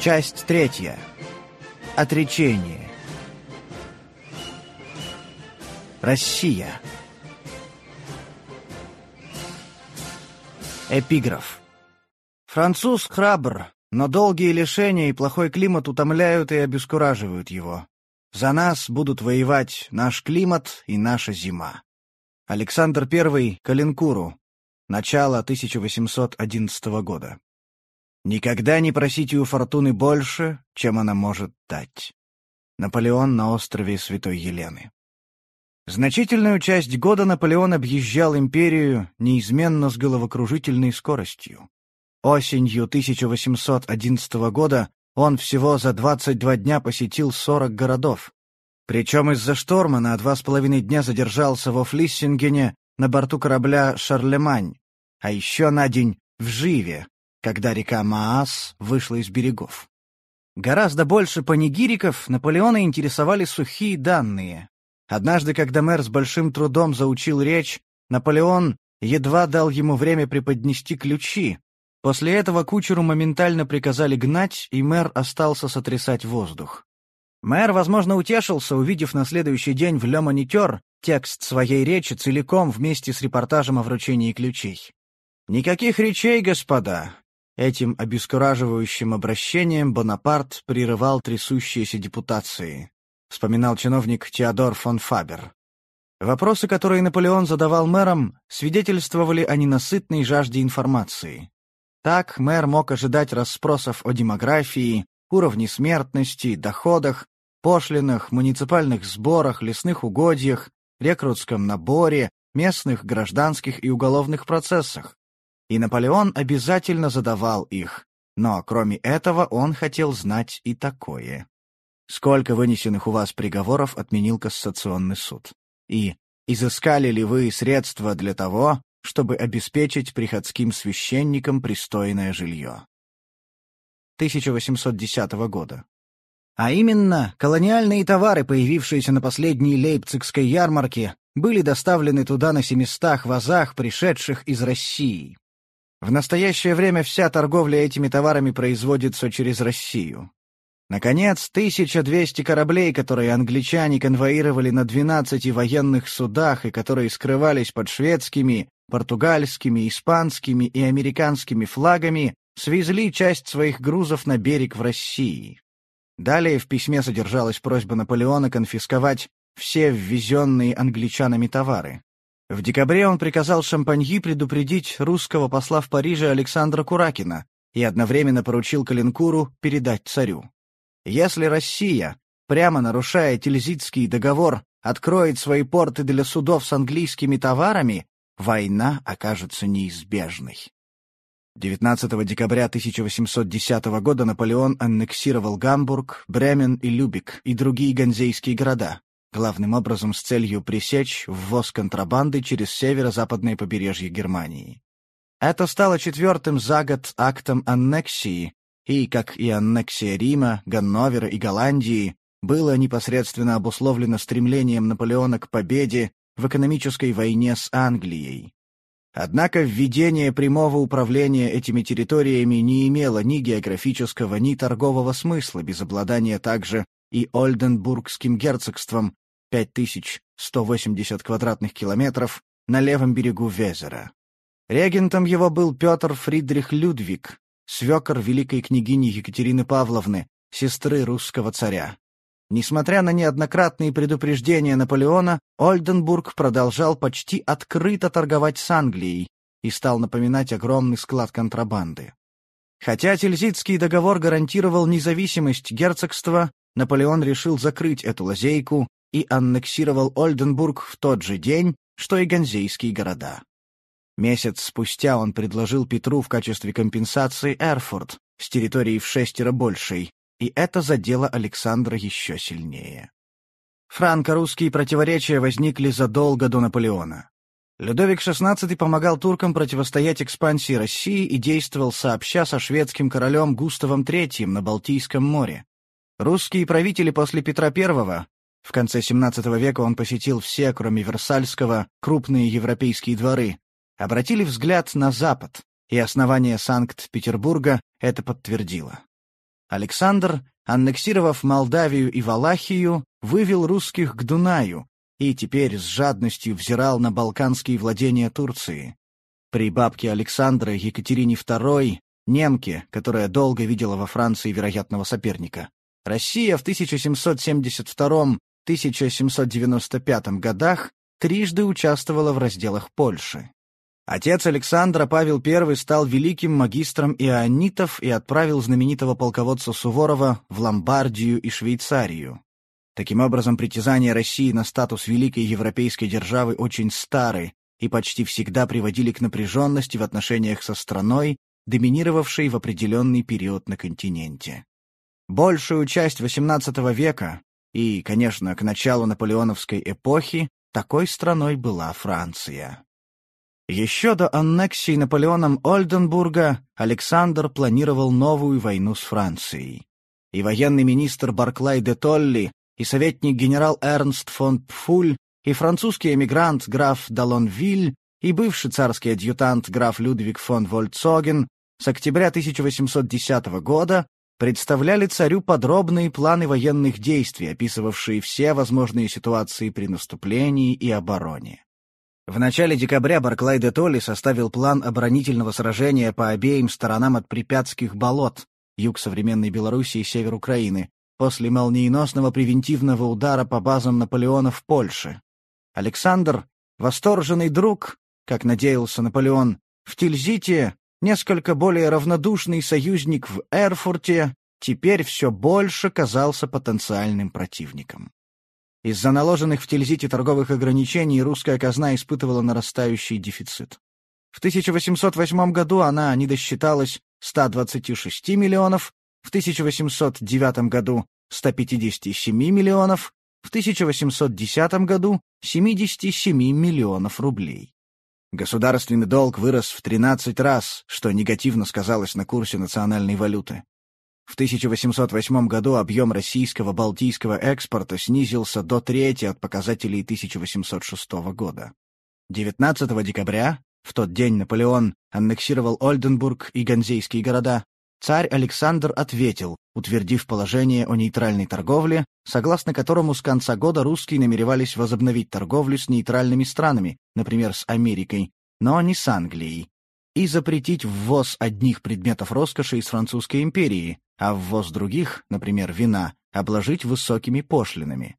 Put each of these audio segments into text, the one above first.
Часть третья. Отречение. Россия. Эпиграф. Француз храбр, но долгие лишения и плохой климат утомляют и обескураживают его. За нас будут воевать наш климат и наша зима. Александр I Калинкуру. Начало 1811 года. Никогда не просите у фортуны больше, чем она может дать. Наполеон на острове Святой Елены. Значительную часть года Наполеон объезжал империю неизменно с головокружительной скоростью. Осенью 1811 года он всего за 22 дня посетил 40 городов. Причем из-за шторма на два с половиной дня задержался во Флиссингене на борту корабля «Шарлемань», а еще на день в Живе, когда река Маас вышла из берегов. Гораздо больше панигириков Наполеона интересовали сухие данные. Однажды, когда мэр с большим трудом заучил речь, Наполеон едва дал ему время преподнести ключи. После этого кучеру моментально приказали гнать, и мэр остался сотрясать воздух. Мэр, возможно, утешился, увидев на следующий день в «Ле Монитер» текст своей речи целиком вместе с репортажем о вручении ключей. «Никаких речей, господа!» Этим обескураживающим обращением Бонапарт прерывал трясущиеся депутации вспоминал чиновник Теодор фон Фабер. Вопросы, которые Наполеон задавал мэрам, свидетельствовали о ненасытной жажде информации. Так мэр мог ожидать расспросов о демографии, уровне смертности, доходах, пошлинах, муниципальных сборах, лесных угодьях, рекрутском наборе, местных гражданских и уголовных процессах. И Наполеон обязательно задавал их, но кроме этого он хотел знать и такое. Сколько вынесенных у вас приговоров отменил Кассационный суд? И изыскали ли вы средства для того, чтобы обеспечить приходским священникам пристойное жилье? 1810 года. А именно, колониальные товары, появившиеся на последней лейпцигской ярмарке, были доставлены туда на семистах вазах, пришедших из России. В настоящее время вся торговля этими товарами производится через Россию. Наконец, 1200 кораблей, которые англичане конвоировали на 12 военных судах и которые скрывались под шведскими, португальскими, испанскими и американскими флагами, свезли часть своих грузов на берег в России. Далее в письме содержалась просьба Наполеона конфисковать все ввезенные англичанами товары. В декабре он приказал Шампаньи предупредить русского посла в Париже Александра Куракина и одновременно поручил Калинкуру передать царю. Если Россия, прямо нарушая Тильзитский договор, откроет свои порты для судов с английскими товарами, война окажется неизбежной. 19 декабря 1810 года Наполеон аннексировал Гамбург, Бремен и Любек и другие ганзейские города, главным образом с целью пресечь ввоз контрабанды через северо-западное побережье Германии. Это стало четвертым за год актом аннексии, и, как и аннексия Рима, Ганновера и Голландии, было непосредственно обусловлено стремлением Наполеона к победе в экономической войне с Англией. Однако введение прямого управления этими территориями не имело ни географического, ни торгового смысла без обладания также и Ольденбургским герцогством 5180 квадратных километров на левом берегу Везера. Регентом его был Петр Фридрих Людвиг, свекор великой княгини Екатерины Павловны, сестры русского царя. Несмотря на неоднократные предупреждения Наполеона, Ольденбург продолжал почти открыто торговать с Англией и стал напоминать огромный склад контрабанды. Хотя Тильзитский договор гарантировал независимость герцогства, Наполеон решил закрыть эту лазейку и аннексировал Ольденбург в тот же день, что и ганзейские города. Месяц спустя он предложил Петру в качестве компенсации Эрфурт с территорией в шестеро большей, и это задело Александра еще сильнее. Франко-русские противоречия возникли задолго до Наполеона. Людовик XVI помогал туркам противостоять экспансии России и действовал сообща со шведским королем Густавом III на Балтийском море. Русские правители после Петра I, в конце XVII века он посетил все, кроме Версальского, крупные европейские дворы, обратили взгляд на запад, и основание Санкт-Петербурга это подтвердило. Александр, аннексировав Молдавию и Валахию, вывел русских к Дунаю и теперь с жадностью взирал на балканские владения Турции. При бабке Александра Екатерине II, немке, которая долго видела во Франции вероятного соперника, Россия в 1772-1795 годах трижды участвовала в разделах Польши. Отец Александра Павел I стал великим магистром ионитов и отправил знаменитого полководца Суворова в Ломбардию и Швейцарию. Таким образом, притязания России на статус великой европейской державы очень стары и почти всегда приводили к напряженности в отношениях со страной, доминировавшей в определенный период на континенте. Большую часть XVIII века и, конечно, к началу наполеоновской эпохи такой страной была Франция. Еще до аннексии Наполеоном Ольденбурга Александр планировал новую войну с Францией. И военный министр Барклай де Толли, и советник генерал Эрнст фон Пфуль, и французский эмигрант граф Далонвиль, и бывший царский адъютант граф Людвиг фон Вольцоген с октября 1810 года представляли царю подробные планы военных действий, описывавшие все возможные ситуации при наступлении и обороне. В начале декабря Барклай де Толли составил план оборонительного сражения по обеим сторонам от Припятских болот, юг современной Белоруссии и север Украины, после молниеносного превентивного удара по базам Наполеона в Польше. Александр, восторженный друг, как надеялся Наполеон, в Тильзите, несколько более равнодушный союзник в Эрфурте, теперь все больше казался потенциальным противником. Из-за наложенных в Тильзите торговых ограничений русская казна испытывала нарастающий дефицит. В 1808 году она не досчиталась 126 миллионов, в 1809 году 157 миллионов, в 1810 году 77 миллионов рублей. Государственный долг вырос в 13 раз, что негативно сказалось на курсе национальной валюты. В 1808 году объем российского балтийского экспорта снизился до трети от показателей 1806 года. 19 декабря, в тот день Наполеон аннексировал Ольденбург и Ганзейские города, царь Александр ответил, утвердив положение о нейтральной торговле, согласно которому с конца года русские намеревались возобновить торговлю с нейтральными странами, например, с Америкой, но не с Англией, и запретить ввоз одних предметов роскоши из Французской империи, а ввоз других, например, вина, обложить высокими пошлинами.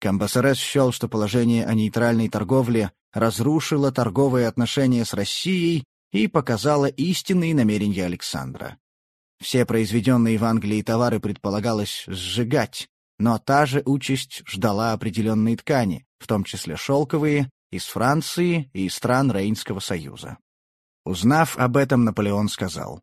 Камбасерес счел, что положение о нейтральной торговле разрушило торговые отношения с Россией и показало истинные намерения Александра. Все произведенные в Англии товары предполагалось сжигать, но та же участь ждала определенные ткани, в том числе шелковые, из Франции и из стран Рейнского союза. Узнав об этом, Наполеон сказал,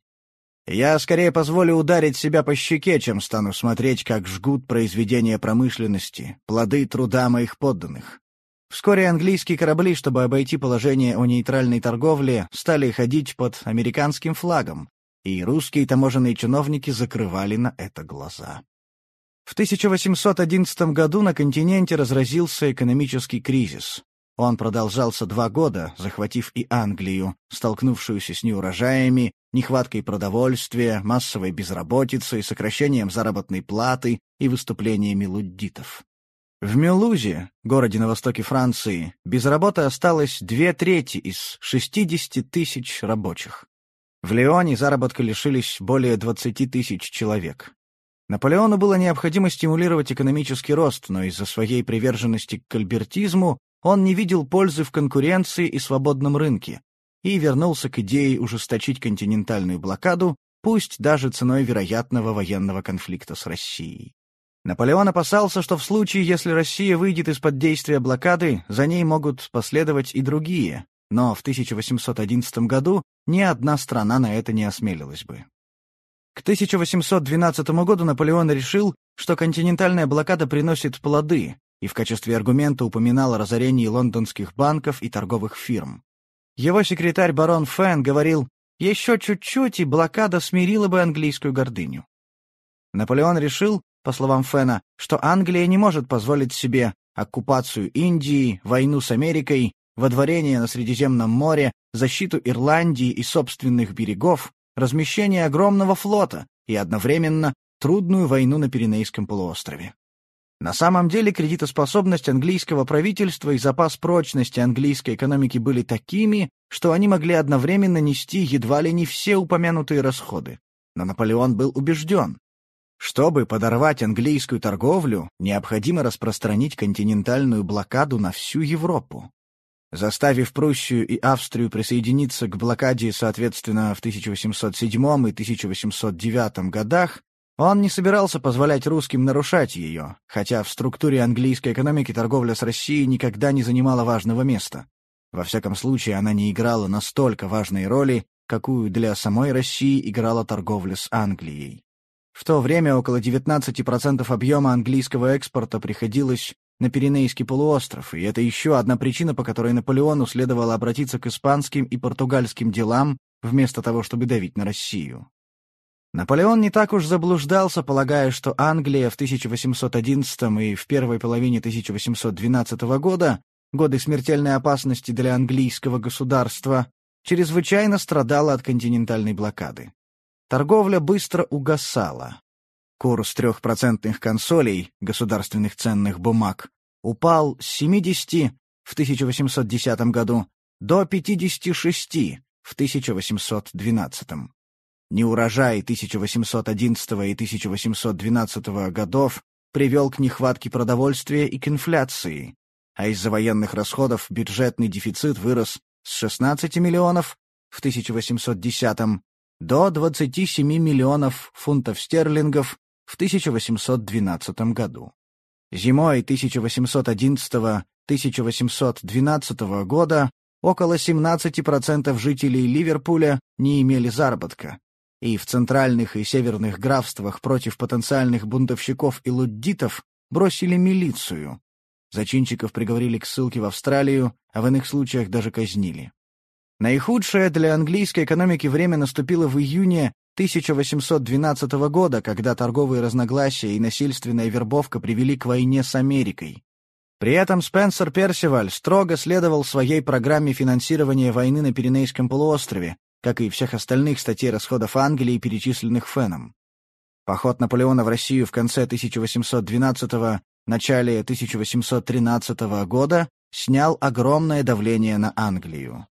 я скорее позволю ударить себя по щеке, чем стану смотреть, как жгут произведения промышленности, плоды труда моих подданных. Вскоре английские корабли, чтобы обойти положение о нейтральной торговле, стали ходить под американским флагом, и русские таможенные чиновники закрывали на это глаза. В 1811 году на континенте разразился экономический кризис. Он продолжался два года, захватив и Англию, столкнувшуюся с неурожаями, нехваткой продовольствия, массовой безработицей, сокращением заработной платы и выступлениями луддитов. В Мюлузе, городе на востоке Франции, без работы осталось две трети из 60 тысяч рабочих. В Лионе заработка лишились более 20 тысяч человек. Наполеону было необходимо стимулировать экономический рост, но из-за своей приверженности к кальбертизму он не видел пользы в конкуренции и свободном рынке и вернулся к идее ужесточить континентальную блокаду, пусть даже ценой вероятного военного конфликта с Россией. Наполеон опасался, что в случае, если Россия выйдет из-под действия блокады, за ней могут последовать и другие, но в 1811 году ни одна страна на это не осмелилась бы. К 1812 году Наполеон решил, что континентальная блокада приносит плоды, и в качестве аргумента упоминал о разорении лондонских банков и торговых фирм. Его секретарь барон Фен говорил, еще чуть-чуть, и блокада смирила бы английскую гордыню. Наполеон решил, по словам Фена, что Англия не может позволить себе оккупацию Индии, войну с Америкой, водворение на Средиземном море, защиту Ирландии и собственных берегов, размещение огромного флота и одновременно трудную войну на Пиренейском полуострове. На самом деле кредитоспособность английского правительства и запас прочности английской экономики были такими, что они могли одновременно нести едва ли не все упомянутые расходы. Но Наполеон был убежден. Чтобы подорвать английскую торговлю, необходимо распространить континентальную блокаду на всю Европу. Заставив Пруссию и Австрию присоединиться к блокаде, соответственно, в 1807 и 1809 годах, он не собирался позволять русским нарушать ее, хотя в структуре английской экономики торговля с Россией никогда не занимала важного места. Во всяком случае, она не играла настолько важной роли, какую для самой России играла торговля с Англией. В то время около 19% объема английского экспорта приходилось на Пиренейский полуостров, и это еще одна причина, по которой Наполеону следовало обратиться к испанским и португальским делам, вместо того, чтобы давить на Россию. Наполеон не так уж заблуждался, полагая, что Англия в 1811 и в первой половине 1812 года, годы смертельной опасности для английского государства, чрезвычайно страдала от континентальной блокады. Торговля быстро угасала. Курс трехпроцентных консолей, государственных ценных бумаг, упал с 70 в 1810 году до 56 в 1812. Неурожай 1811 и 1812 годов привел к нехватке продовольствия и к инфляции, а из-за военных расходов бюджетный дефицит вырос с 16 миллионов в 1810 до 27 миллионов фунтов стерлингов в 1812 году. Зимой 1811-1812 года около 17% жителей Ливерпуля не имели заработка, и в центральных и северных графствах против потенциальных бунтовщиков и луддитов бросили милицию. Зачинщиков приговорили к ссылке в Австралию, а в иных случаях даже казнили. Наихудшее для английской экономики время наступило в июне 1812 года, когда торговые разногласия и насильственная вербовка привели к войне с Америкой. При этом Спенсер Персиваль строго следовал своей программе финансирования войны на Пиренейском полуострове, как и всех остальных статей расходов Англии, перечисленных Феном. Поход Наполеона в Россию в конце 1812 начале 1813 года снял огромное давление на Англию.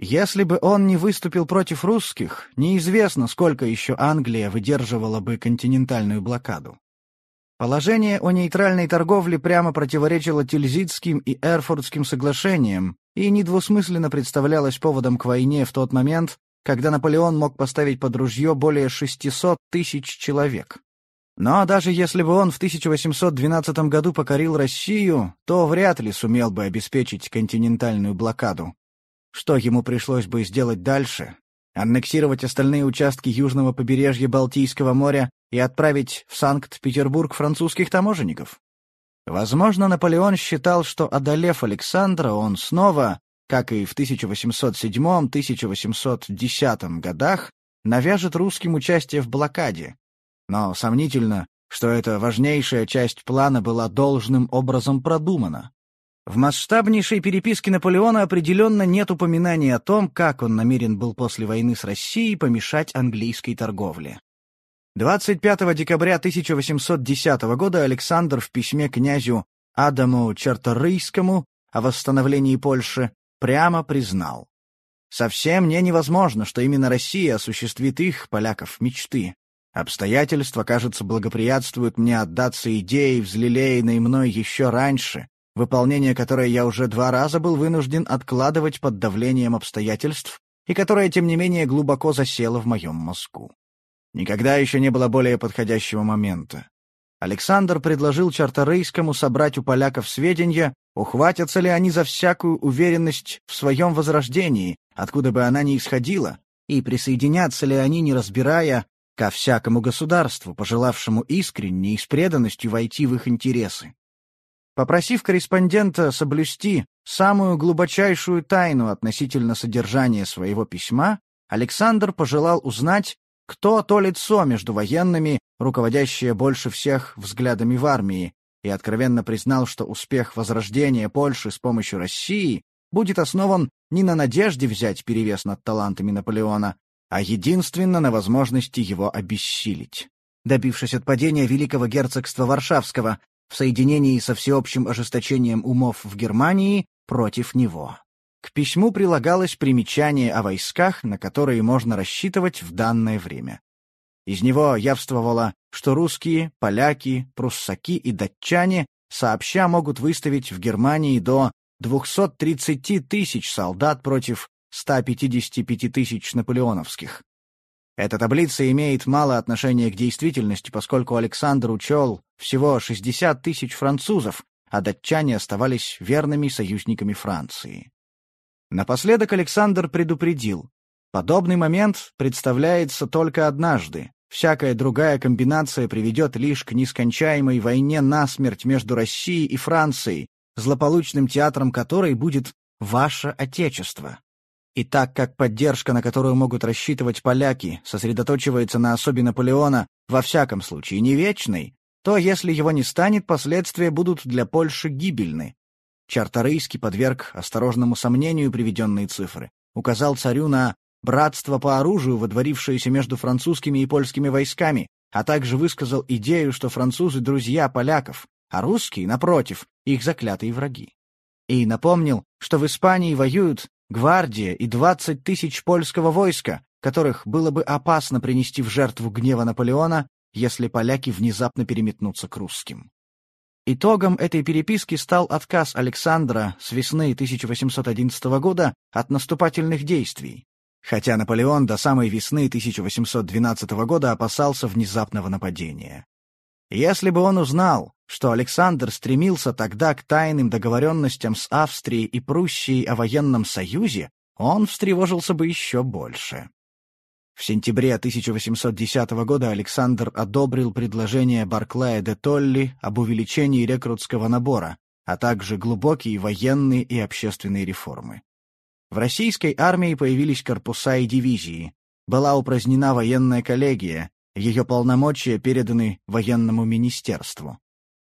Если бы он не выступил против русских, неизвестно, сколько еще Англия выдерживала бы континентальную блокаду. Положение о нейтральной торговле прямо противоречило Тильзитским и Эрфуртским соглашениям и недвусмысленно представлялось поводом к войне в тот момент, когда Наполеон мог поставить под ружье более 600 тысяч человек. Но даже если бы он в 1812 году покорил Россию, то вряд ли сумел бы обеспечить континентальную блокаду. Что ему пришлось бы сделать дальше? Аннексировать остальные участки южного побережья Балтийского моря и отправить в Санкт-Петербург французских таможенников? Возможно, Наполеон считал, что, одолев Александра, он снова, как и в 1807-1810 годах, навяжет русским участие в блокаде. Но сомнительно, что эта важнейшая часть плана была должным образом продумана. В масштабнейшей переписке Наполеона определенно нет упоминания о том, как он намерен был после войны с Россией помешать английской торговле. 25 декабря 1810 года Александр в письме князю Адаму Черторийскому о восстановлении Польши прямо признал. «Совсем не невозможно, что именно Россия осуществит их, поляков, мечты. Обстоятельства, кажется, благоприятствуют мне отдаться идее, взлелеянной мной еще раньше, выполнение которой я уже два раза был вынужден откладывать под давлением обстоятельств и которое, тем не менее, глубоко засело в моем мозгу. Никогда еще не было более подходящего момента. Александр предложил Чарторейскому собрать у поляков сведения, ухватятся ли они за всякую уверенность в своем возрождении, откуда бы она ни исходила, и присоединятся ли они, не разбирая, ко всякому государству, пожелавшему искренне и с преданностью войти в их интересы. Попросив корреспондента соблюсти самую глубочайшую тайну относительно содержания своего письма, Александр пожелал узнать, кто то лицо между военными, руководящее больше всех взглядами в армии, и откровенно признал, что успех возрождения Польши с помощью России будет основан не на надежде взять перевес над талантами Наполеона, а единственно на возможности его обессилить. добившись отпадения Великого герцогства Варшавского в соединении со всеобщим ожесточением умов в Германии против него. К письму прилагалось примечание о войсках, на которые можно рассчитывать в данное время. Из него явствовало, что русские, поляки, пруссаки и датчане сообща могут выставить в Германии до 230 тысяч солдат против 155 тысяч наполеоновских. Эта таблица имеет мало отношения к действительности, поскольку Александр учел всего 60 тысяч французов, а датчане оставались верными союзниками Франции. Напоследок Александр предупредил. Подобный момент представляется только однажды. Всякая другая комбинация приведет лишь к нескончаемой войне насмерть между Россией и Францией, злополучным театром которой будет ваше Отечество. И так как поддержка, на которую могут рассчитывать поляки, сосредоточивается на особе Наполеона, во всяком случае не вечной, то, если его не станет, последствия будут для Польши гибельны. Чарторийский подверг осторожному сомнению приведенные цифры, указал царю на братство по оружию, водворившееся между французскими и польскими войсками, а также высказал идею, что французы — друзья поляков, а русские, напротив, их заклятые враги. И напомнил, что в Испании воюют гвардия и 20 тысяч польского войска, которых было бы опасно принести в жертву гнева Наполеона, если поляки внезапно переметнутся к русским. Итогом этой переписки стал отказ Александра с весны 1811 года от наступательных действий, хотя Наполеон до самой весны 1812 года опасался внезапного нападения. Если бы он узнал, что Александр стремился тогда к тайным договоренностям с Австрией и Пруссией о военном союзе, он встревожился бы еще больше. В сентябре 1810 года Александр одобрил предложение Барклая де Толли об увеличении рекрутского набора, а также глубокие военные и общественные реформы. В российской армии появились корпуса и дивизии, была упразднена военная коллегия, ее полномочия переданы военному министерству.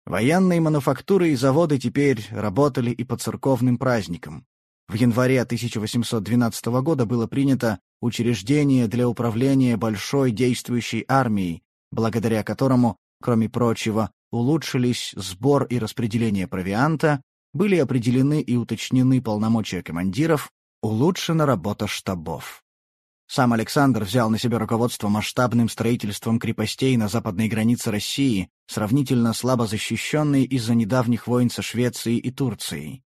Военные мануфактуры и заводы теперь работали и по церковным праздникам. В январе 1812 года было принято учреждение для управления большой действующей армией, благодаря которому, кроме прочего, улучшились сбор и распределение провианта, были определены и уточнены полномочия командиров, улучшена работа штабов. Сам Александр взял на себя руководство масштабным строительством крепостей на западной границе России, сравнительно слабо защищенной из-за недавних войн со Швецией и Турцией.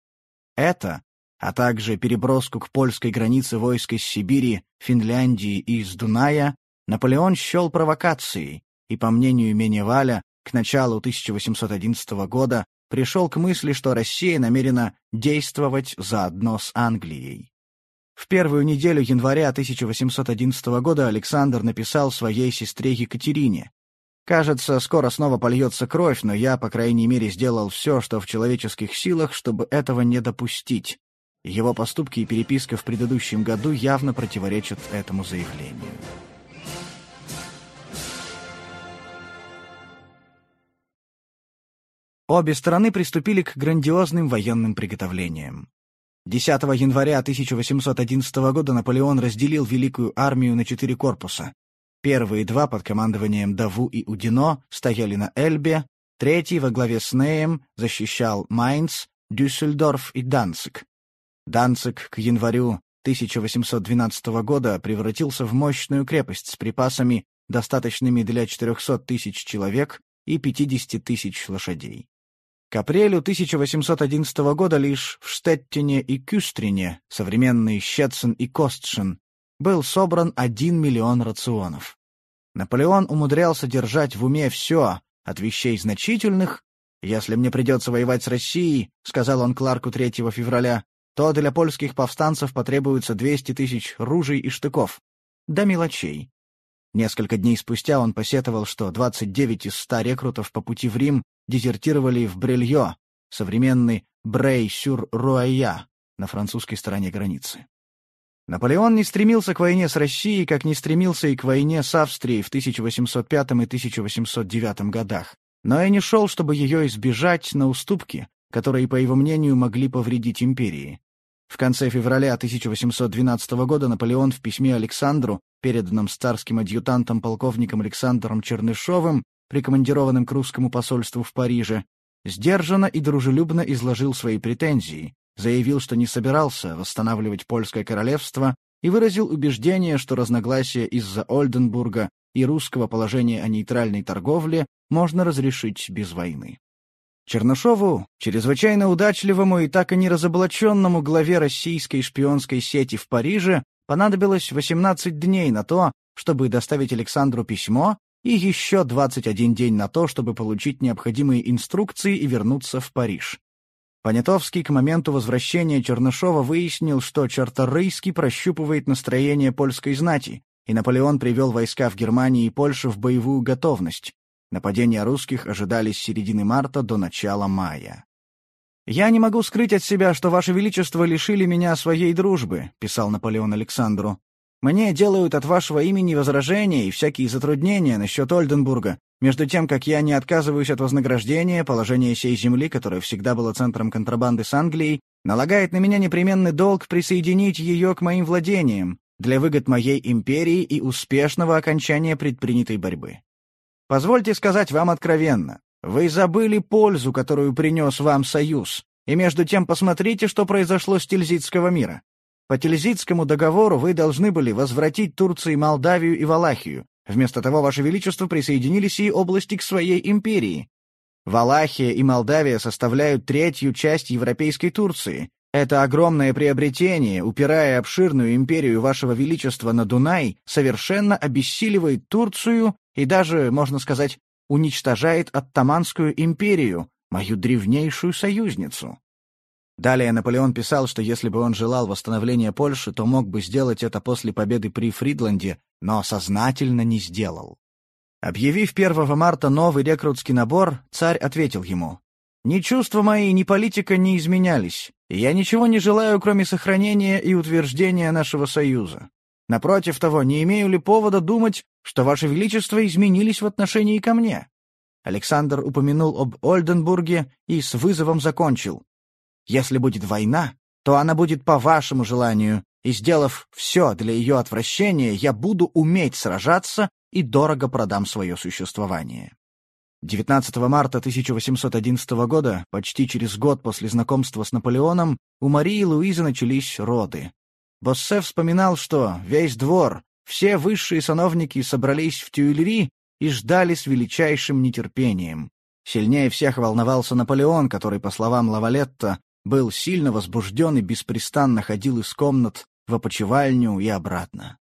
Это, а также переброску к польской границе войск из Сибири, Финляндии и из Дуная, Наполеон счел провокацией и, по мнению Меневаля, к началу 1811 года пришел к мысли, что Россия намерена действовать заодно с Англией. В первую неделю января 1811 года Александр написал своей сестре Екатерине. «Кажется, скоро снова польется кровь, но я, по крайней мере, сделал все, что в человеческих силах, чтобы этого не допустить. Его поступки и переписка в предыдущем году явно противоречат этому заявлению». Обе стороны приступили к грандиозным военным приготовлениям. 10 января 1811 года Наполеон разделил Великую армию на четыре корпуса. Первые два под командованием Даву и Удино стояли на Эльбе, третий во главе с Неем защищал Майнц, Дюссельдорф и Данцик. Данцик к январю 1812 года превратился в мощную крепость с припасами, достаточными для 400 тысяч человек и 50 тысяч лошадей. К апрелю 1811 года лишь в Штеттине и Кюстрине, современный Щетцен и Костшин, был собран один миллион рационов. Наполеон умудрялся держать в уме все, от вещей значительных, «Если мне придется воевать с Россией», — сказал он Кларку 3 февраля, то для польских повстанцев потребуется 200 тысяч ружей и штыков. До мелочей. Несколько дней спустя он посетовал, что 29 из 100 рекрутов по пути в Рим дезертировали в Брельё, современный Брей-сюр-Руая, на французской стороне границы. Наполеон не стремился к войне с Россией, как не стремился и к войне с Австрией в 1805 и 1809 годах, но и не шел, чтобы ее избежать на уступки, которые, по его мнению, могли повредить империи. В конце февраля 1812 года Наполеон в письме Александру, переданном царским адъютантом полковником Александром Чернышовым, прикомандированным к русскому посольству в Париже, сдержанно и дружелюбно изложил свои претензии, заявил, что не собирался восстанавливать польское королевство и выразил убеждение, что разногласия из-за Ольденбурга и русского положения о нейтральной торговле можно разрешить без войны. Чернышову, чрезвычайно удачливому и так и не разоблаченному главе российской шпионской сети в Париже, понадобилось 18 дней на то, чтобы доставить Александру письмо, и еще 21 день на то, чтобы получить необходимые инструкции и вернуться в Париж. Понятовский к моменту возвращения Чернышова выяснил, что Чарторийский прощупывает настроение польской знати, и Наполеон привел войска в Германии и Польшу в боевую готовность, Нападения русских ожидались с середины марта до начала мая. «Я не могу скрыть от себя, что Ваше Величество лишили меня своей дружбы», — писал Наполеон Александру. «Мне делают от вашего имени возражения и всякие затруднения насчет Ольденбурга, между тем, как я не отказываюсь от вознаграждения, положение сей земли, которое всегда было центром контрабанды с Англией, налагает на меня непременный долг присоединить ее к моим владениям для выгод моей империи и успешного окончания предпринятой борьбы. Позвольте сказать вам откровенно, вы забыли пользу, которую принес вам Союз, и между тем посмотрите, что произошло с Тильзитского мира. По Тильзитскому договору вы должны были возвратить Турции Молдавию и Валахию. Вместо того, Ваше Величество присоединили сии области к своей империи. Валахия и Молдавия составляют третью часть европейской Турции. Это огромное приобретение, упирая обширную империю Вашего Величества на Дунай, совершенно обессиливает Турцию и даже, можно сказать, уничтожает Оттаманскую империю, мою древнейшую союзницу. Далее Наполеон писал, что если бы он желал восстановления Польши, то мог бы сделать это после победы при Фридланде, но сознательно не сделал. Объявив 1 марта новый рекрутский набор, царь ответил ему, «Ни чувства мои, ни политика не изменялись, и я ничего не желаю, кроме сохранения и утверждения нашего союза. Напротив того, не имею ли повода думать, что Ваше Величество изменились в отношении ко мне?» Александр упомянул об Ольденбурге и с вызовом закончил. «Если будет война, то она будет по вашему желанию, и, сделав все для ее отвращения, я буду уметь сражаться и дорого продам свое существование». 19 марта 1811 года, почти через год после знакомства с Наполеоном, у Марии Луизы начались роды. Боссе вспоминал, что весь двор, все высшие сановники собрались в Тюильри и ждали с величайшим нетерпением. Сильнее всех волновался Наполеон, который, по словам Лавалетта, был сильно возбужден и беспрестанно ходил из комнат в опочивальню и обратно.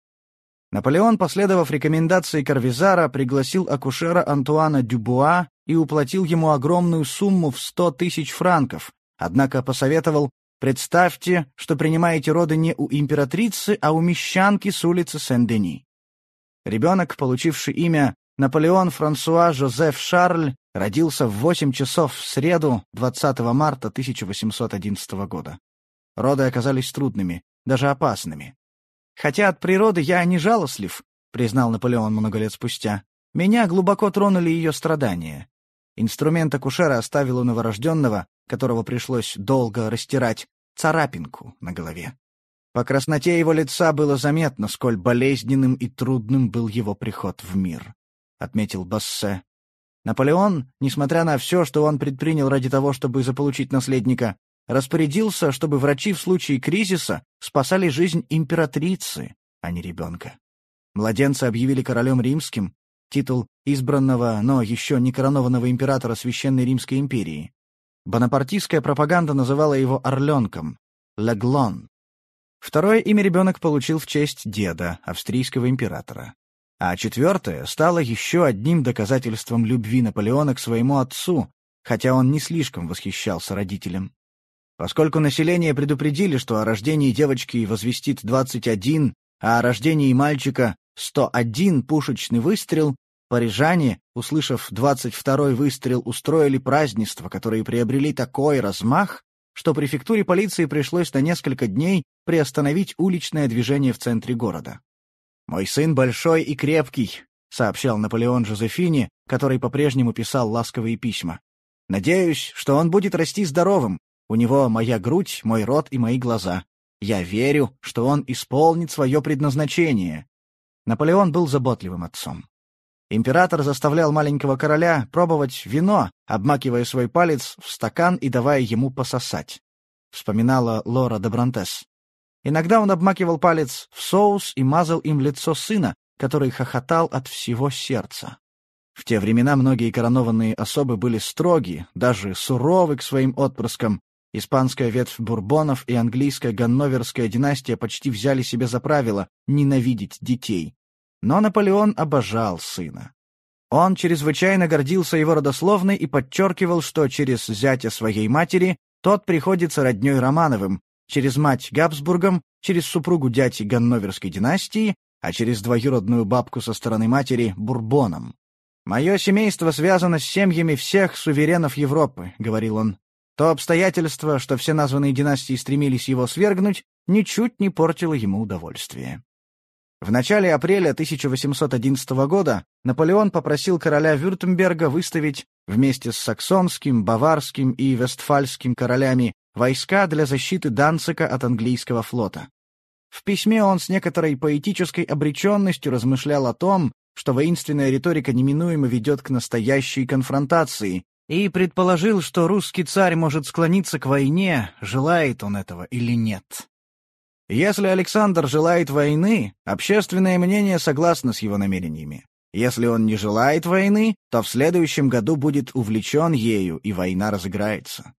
Наполеон, последовав рекомендации Карвизара, пригласил акушера Антуана Дюбуа и уплатил ему огромную сумму в сто тысяч франков, однако посоветовал Представьте, что принимаете роды не у императрицы, а у мещанки с улицы Сен-Дени. Ребенок, получивший имя Наполеон Франсуа Жозеф Шарль, родился в 8 часов в среду 20 марта 1811 года. Роды оказались трудными, даже опасными. «Хотя от природы я не жалостлив», — признал Наполеон много лет спустя, — «меня глубоко тронули ее страдания. Инструмент акушера оставил у новорожденного, которого пришлось долго растирать, царапинку на голове. По красноте его лица было заметно, сколь болезненным и трудным был его приход в мир, — отметил Бассе. Наполеон, несмотря на все, что он предпринял ради того, чтобы заполучить наследника, распорядился, чтобы врачи в случае кризиса спасали жизнь императрицы, а не ребенка. Младенца объявили королем римским, титул избранного, но еще не коронованного императора Священной Римской империи. Бонапартийская пропаганда называла его «орленком» — «леглон». Второе имя ребенок получил в честь деда, австрийского императора. А четвертое стало еще одним доказательством любви Наполеона к своему отцу, хотя он не слишком восхищался родителем. Поскольку население предупредили, что о рождении девочки возвестит 21, а о рождении мальчика 101 пушечный выстрел, парижане, услышав 22-й выстрел, устроили празднества, которые приобрели такой размах, что префектуре полиции пришлось на несколько дней приостановить уличное движение в центре города. «Мой сын большой и крепкий», — сообщал Наполеон Жозефине, который по-прежнему писал ласковые письма. «Надеюсь, что он будет расти здоровым, у него моя грудь, мой рот и мои глаза. Я верю, что он исполнит свое предназначение». Наполеон был заботливым отцом. Император заставлял маленького короля пробовать вино, обмакивая свой палец в стакан и давая ему пососать. Вспоминала Лора де Бронтес. Иногда он обмакивал палец в соус и мазал им лицо сына, который хохотал от всего сердца. В те времена многие коронованные особы были строги, даже суровы к своим отпрыскам. Испанская ветвь бурбонов и английская ганноверская династия почти взяли себе за правило ненавидеть детей. Но Наполеон обожал сына. Он чрезвычайно гордился его родословной и подчеркивал, что через зятя своей матери тот приходится роднёй Романовым, через мать Габсбургом, через супругу дяди Ганноверской династии, а через двоюродную бабку со стороны матери — Бурбоном. «Мое семейство связано с семьями всех суверенов Европы», — говорил он. То обстоятельство, что все названные династии стремились его свергнуть, ничуть не портило ему удовольствие. В начале апреля 1811 года Наполеон попросил короля Вюртемберга выставить вместе с саксонским, баварским и вестфальским королями войска для защиты Данцика от английского флота. В письме он с некоторой поэтической обреченностью размышлял о том, что воинственная риторика неминуемо ведет к настоящей конфронтации, и предположил, что русский царь может склониться к войне, желает он этого или нет. Если Александр желает войны, общественное мнение согласно с его намерениями. Если он не желает войны, то в следующем году будет увлечен ею, и война разыграется.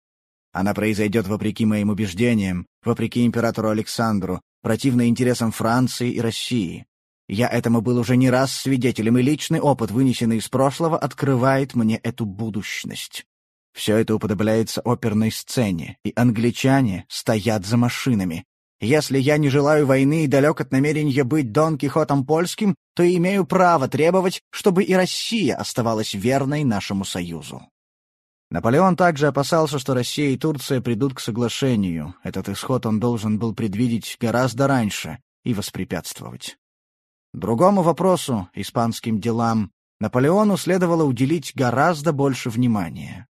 Она произойдет вопреки моим убеждениям, вопреки императору Александру, противно интересам Франции и России. Я этому был уже не раз свидетелем, и личный опыт, вынесенный из прошлого, открывает мне эту будущность. Все это уподобляется оперной сцене, и англичане стоят за машинами. Если я не желаю войны и далек от намерения быть Дон Кихотом польским, то имею право требовать, чтобы и Россия оставалась верной нашему союзу. Наполеон также опасался, что Россия и Турция придут к соглашению. Этот исход он должен был предвидеть гораздо раньше и воспрепятствовать. Другому вопросу, испанским делам, Наполеону следовало уделить гораздо больше внимания.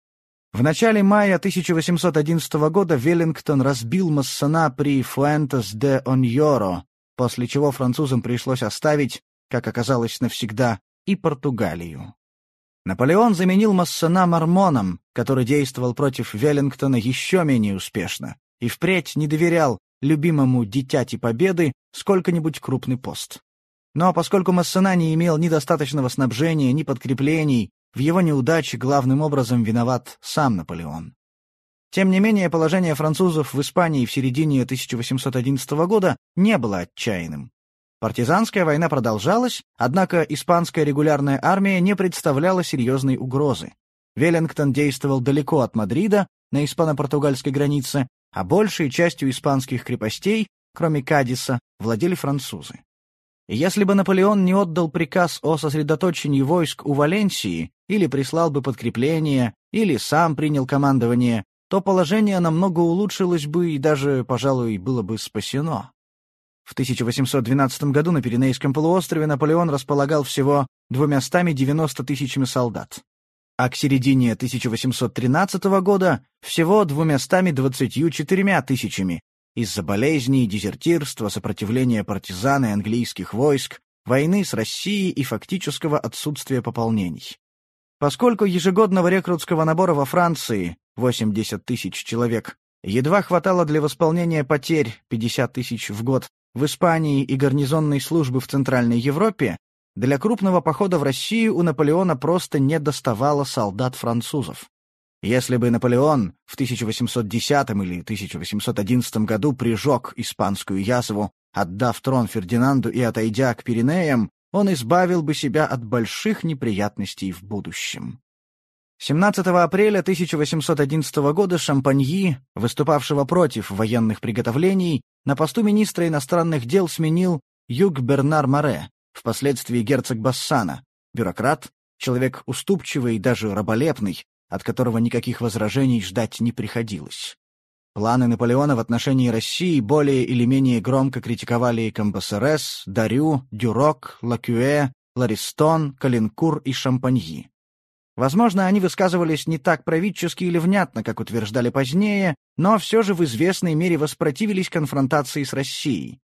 В начале мая 1811 года Веллингтон разбил Массена при Фуэнтес де Оньоро, после чего французам пришлось оставить, как оказалось навсегда, и Португалию. Наполеон заменил Массена Мормоном, который действовал против Веллингтона еще менее успешно, и впредь не доверял любимому дитяти Победы сколько-нибудь крупный пост. Но поскольку Массена не имел ни достаточного снабжения, ни подкреплений, в его неудаче главным образом виноват сам Наполеон. Тем не менее, положение французов в Испании в середине 1811 года не было отчаянным. Партизанская война продолжалась, однако испанская регулярная армия не представляла серьезной угрозы. Веллингтон действовал далеко от Мадрида, на испано-португальской границе, а большей частью испанских крепостей, кроме Кадиса, владели французы. Если бы Наполеон не отдал приказ о сосредоточении войск у Валенсии, или прислал бы подкрепление, или сам принял командование, то положение намного улучшилось бы и даже, пожалуй, было бы спасено. В 1812 году на Пиренейском полуострове Наполеон располагал всего 290 тысячами солдат, а к середине 1813 года всего 224 тысячами, из-за болезней, дезертирства, сопротивления партизан и английских войск, войны с Россией и фактического отсутствия пополнений. Поскольку ежегодного рекрутского набора во Франции 80 тысяч человек едва хватало для восполнения потерь 50 тысяч в год в Испании и гарнизонной службы в Центральной Европе, для крупного похода в Россию у Наполеона просто не доставало солдат французов. Если бы Наполеон в 1810 или 1811 году прижег испанскую язву, отдав трон Фердинанду и отойдя к Пиренеям, он избавил бы себя от больших неприятностей в будущем. 17 апреля 1811 года Шампаньи, выступавшего против военных приготовлений, на посту министра иностранных дел сменил Юг Бернар Море, впоследствии герцог Бассана, бюрократ, человек уступчивый и даже раболепный, от которого никаких возражений ждать не приходилось. Планы Наполеона в отношении России более или менее громко критиковали Камбасерес, Дарю, Дюрок, Лакюэ, Ларистон, Калинкур и Шампаньи. Возможно, они высказывались не так правительски или внятно, как утверждали позднее, но все же в известной мере воспротивились конфронтации с Россией.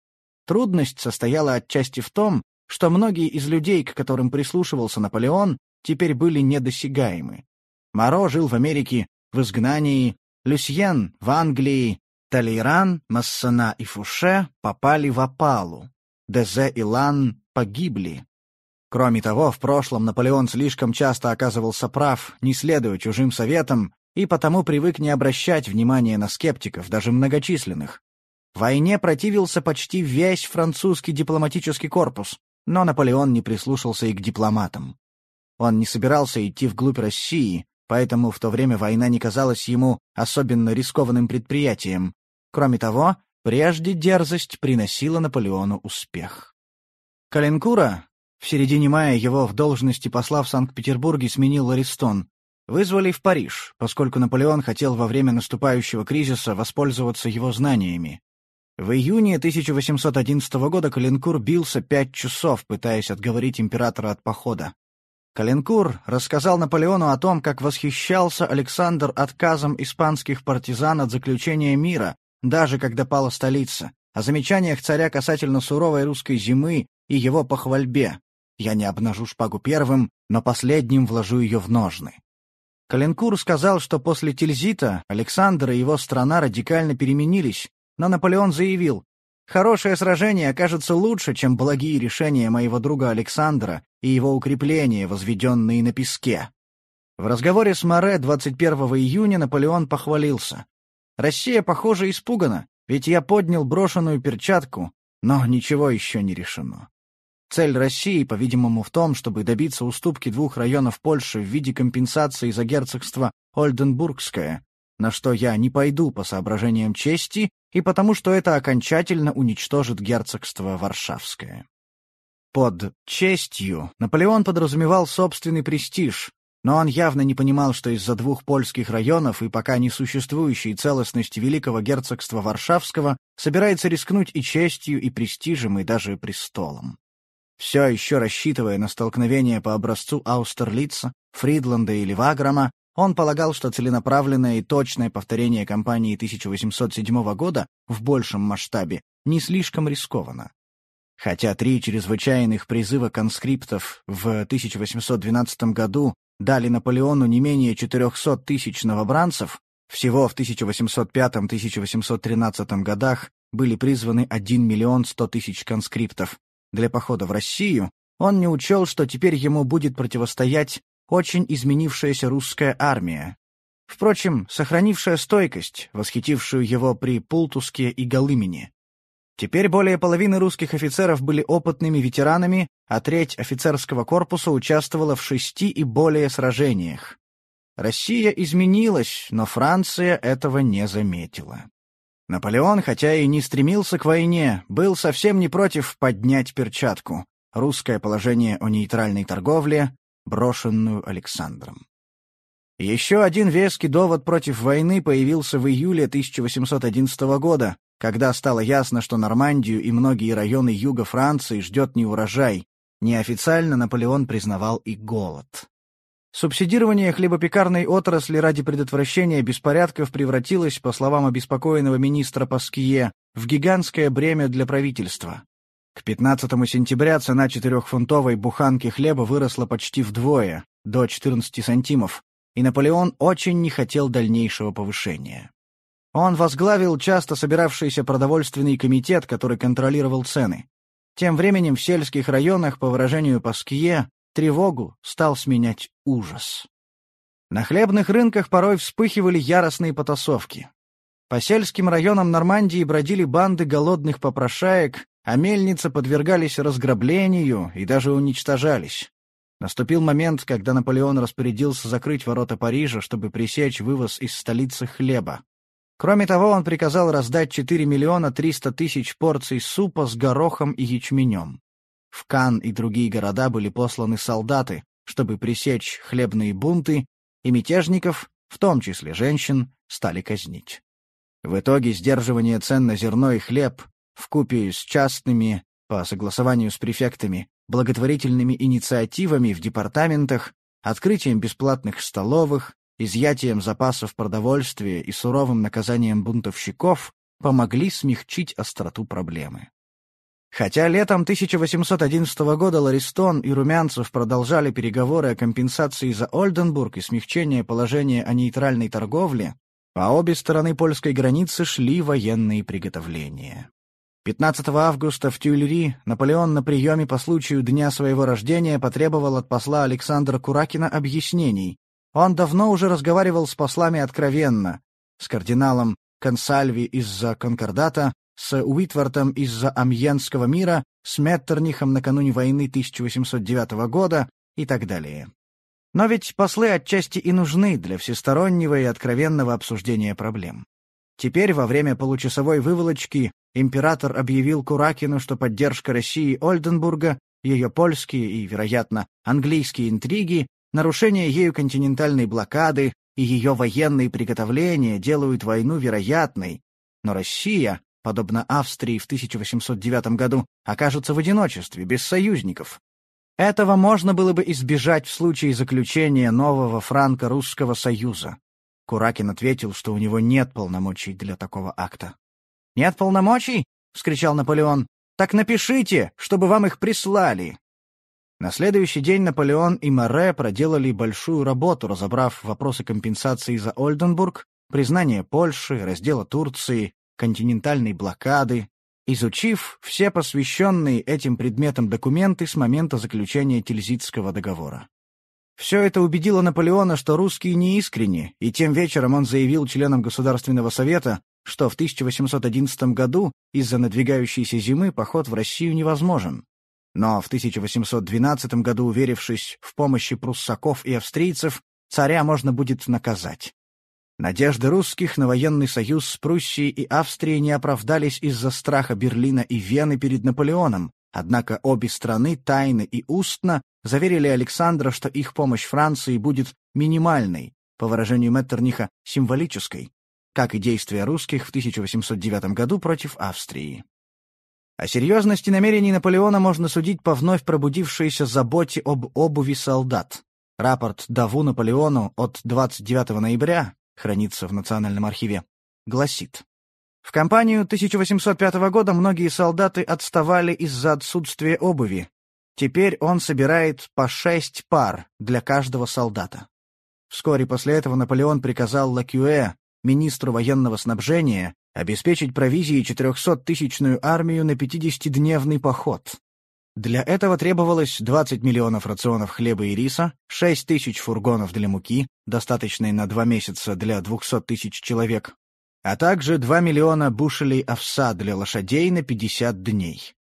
Трудность состояла отчасти в том, что многие из людей, к которым прислушивался Наполеон, теперь были недосягаемы. Моро жил в Америке в изгнании, Люсьен — в Англии, Талейран, Массана и Фуше попали в опалу, Дезе и Лан погибли. Кроме того, в прошлом Наполеон слишком часто оказывался прав, не следуя чужим советам, и потому привык не обращать внимания на скептиков, даже многочисленных. Войне противился почти весь французский дипломатический корпус, но Наполеон не прислушался и к дипломатам. Он не собирался идти вглубь России, поэтому в то время война не казалась ему особенно рискованным предприятием. Кроме того, прежде дерзость приносила Наполеону успех. Калинкура, в середине мая его в должности посла в Санкт-Петербурге сменил Ларистон, вызвали в Париж, поскольку Наполеон хотел во время наступающего кризиса воспользоваться его знаниями. В июне 1811 года Калинкур бился пять часов, пытаясь отговорить императора от похода. Калинкур рассказал Наполеону о том, как восхищался Александр отказом испанских партизан от заключения мира, даже когда пала столица, о замечаниях царя касательно суровой русской зимы и его похвальбе. «Я не обнажу шпагу первым, но последним вложу ее в ножны». Калинкур сказал, что после Тильзита Александр и его страна радикально переменились, но Наполеон заявил, Хорошее сражение окажется лучше, чем благие решения моего друга Александра и его укрепления, возведенные на песке. В разговоре с Море 21 июня Наполеон похвалился. «Россия, похоже, испугана, ведь я поднял брошенную перчатку, но ничего еще не решено. Цель России, по-видимому, в том, чтобы добиться уступки двух районов Польши в виде компенсации за герцогство Ольденбургское, на что я не пойду по соображениям чести и потому, что это окончательно уничтожит герцогство Варшавское. Под «честью» Наполеон подразумевал собственный престиж, но он явно не понимал, что из-за двух польских районов и пока не существующей целостности Великого Герцогства Варшавского собирается рискнуть и честью, и престижем, и даже престолом. Все еще рассчитывая на столкновение по образцу Аустерлица, Фридланда или Ваграма, он полагал, что целенаправленное и точное повторение кампании 1807 года в большем масштабе не слишком рискованно. Хотя три чрезвычайных призыва конскриптов в 1812 году дали Наполеону не менее 400 тысяч новобранцев, всего в 1805-1813 годах были призваны 1 миллион 100 тысяч конскриптов для похода в Россию, он не учел, что теперь ему будет противостоять очень изменившаяся русская армия. Впрочем, сохранившая стойкость, восхитившую его при Пултуске и Голымине. Теперь более половины русских офицеров были опытными ветеранами, а треть офицерского корпуса участвовала в шести и более сражениях. Россия изменилась, но Франция этого не заметила. Наполеон, хотя и не стремился к войне, был совсем не против поднять перчатку. Русское положение о нейтральной торговле, брошенную Александром. Еще один веский довод против войны появился в июле 1811 года, когда стало ясно, что Нормандию и многие районы юга Франции ждет неурожай. Неофициально Наполеон признавал и голод. Субсидирование хлебопекарной отрасли ради предотвращения беспорядков превратилось, по словам обеспокоенного министра Паские, в гигантское бремя для правительства. К 15 сентября цена четырехфунтовой буханки хлеба выросла почти вдвое, до 14 сантимов, и Наполеон очень не хотел дальнейшего повышения. Он возглавил часто собиравшийся продовольственный комитет, который контролировал цены. Тем временем в сельских районах, по выражению Паские, тревогу стал сменять ужас. На хлебных рынках порой вспыхивали яростные потасовки. По сельским районам Нормандии бродили банды голодных попрошаек, а мельницы подвергались разграблению и даже уничтожались. Наступил момент, когда Наполеон распорядился закрыть ворота Парижа, чтобы пресечь вывоз из столицы хлеба. Кроме того, он приказал раздать 4 миллиона 300 тысяч порций супа с горохом и ячменем. В Кан и другие города были посланы солдаты, чтобы пресечь хлебные бунты, и мятежников, в том числе женщин, стали казнить. В итоге сдерживание цен на зерно и хлеб вкупе с частными, по согласованию с префектами, благотворительными инициативами в департаментах открытием бесплатных столовых, изъятием запасов продовольствия и суровым наказанием бунтовщиков помогли смягчить остроту проблемы. Хотя летом 1811 года Ларистон и Румянцев продолжали переговоры о компенсации за Ольденбург и смягчении положения о нейтральной торговле, по обе стороны польской границы шли военные приготовления. 15 августа в Тюильри Наполеон на приеме по случаю дня своего рождения потребовал от посла Александра Куракина объяснений. Он давно уже разговаривал с послами откровенно, с кардиналом Консальви из-за Конкордата, с Уитвортом из-за Амьенского мира, с Меттернихом накануне войны 1809 года и так далее. Но ведь послы отчасти и нужны для всестороннего и откровенного обсуждения проблем. Теперь, во время получасовой выволочки, император объявил Куракину, что поддержка России Ольденбурга, ее польские и, вероятно, английские интриги, нарушение ею континентальной блокады и ее военные приготовления делают войну вероятной, но Россия, подобно Австрии в 1809 году, окажется в одиночестве, без союзников. Этого можно было бы избежать в случае заключения нового франко-русского союза. Куракин ответил, что у него нет полномочий для такого акта. «Нет полномочий?» — вскричал Наполеон. «Так напишите, чтобы вам их прислали». На следующий день Наполеон и Море проделали большую работу, разобрав вопросы компенсации за Ольденбург, признание Польши, раздела Турции, континентальной блокады, изучив все посвященные этим предметам документы с момента заключения Тильзитского договора. Все это убедило Наполеона, что русские не искренни, и тем вечером он заявил членам Государственного совета, что в 1811 году из-за надвигающейся зимы поход в Россию невозможен. Но в 1812 году, уверившись в помощи пруссаков и австрийцев, царя можно будет наказать. Надежды русских на военный союз с Пруссией и Австрией не оправдались из-за страха Берлина и Вены перед Наполеоном, однако обе страны тайно и устно заверили Александра, что их помощь Франции будет минимальной, по выражению Меттерниха, символической, как и действия русских в 1809 году против Австрии. О серьезности намерений Наполеона можно судить по вновь пробудившейся заботе об обуви солдат. Рапорт Даву Наполеону от 29 ноября хранится в Национальном архиве, гласит. В кампанию 1805 года многие солдаты отставали из-за отсутствия обуви. Теперь он собирает по шесть пар для каждого солдата. Вскоре после этого Наполеон приказал Лакюэ, министру военного снабжения, обеспечить провизией 400-тысячную армию на 50-дневный поход. Для этого требовалось 20 миллионов рационов хлеба и риса, 6 тысяч фургонов для муки, достаточной на два месяца для 200 тысяч человек, а также 2 миллиона бушелей овса для лошадей на 50 дней.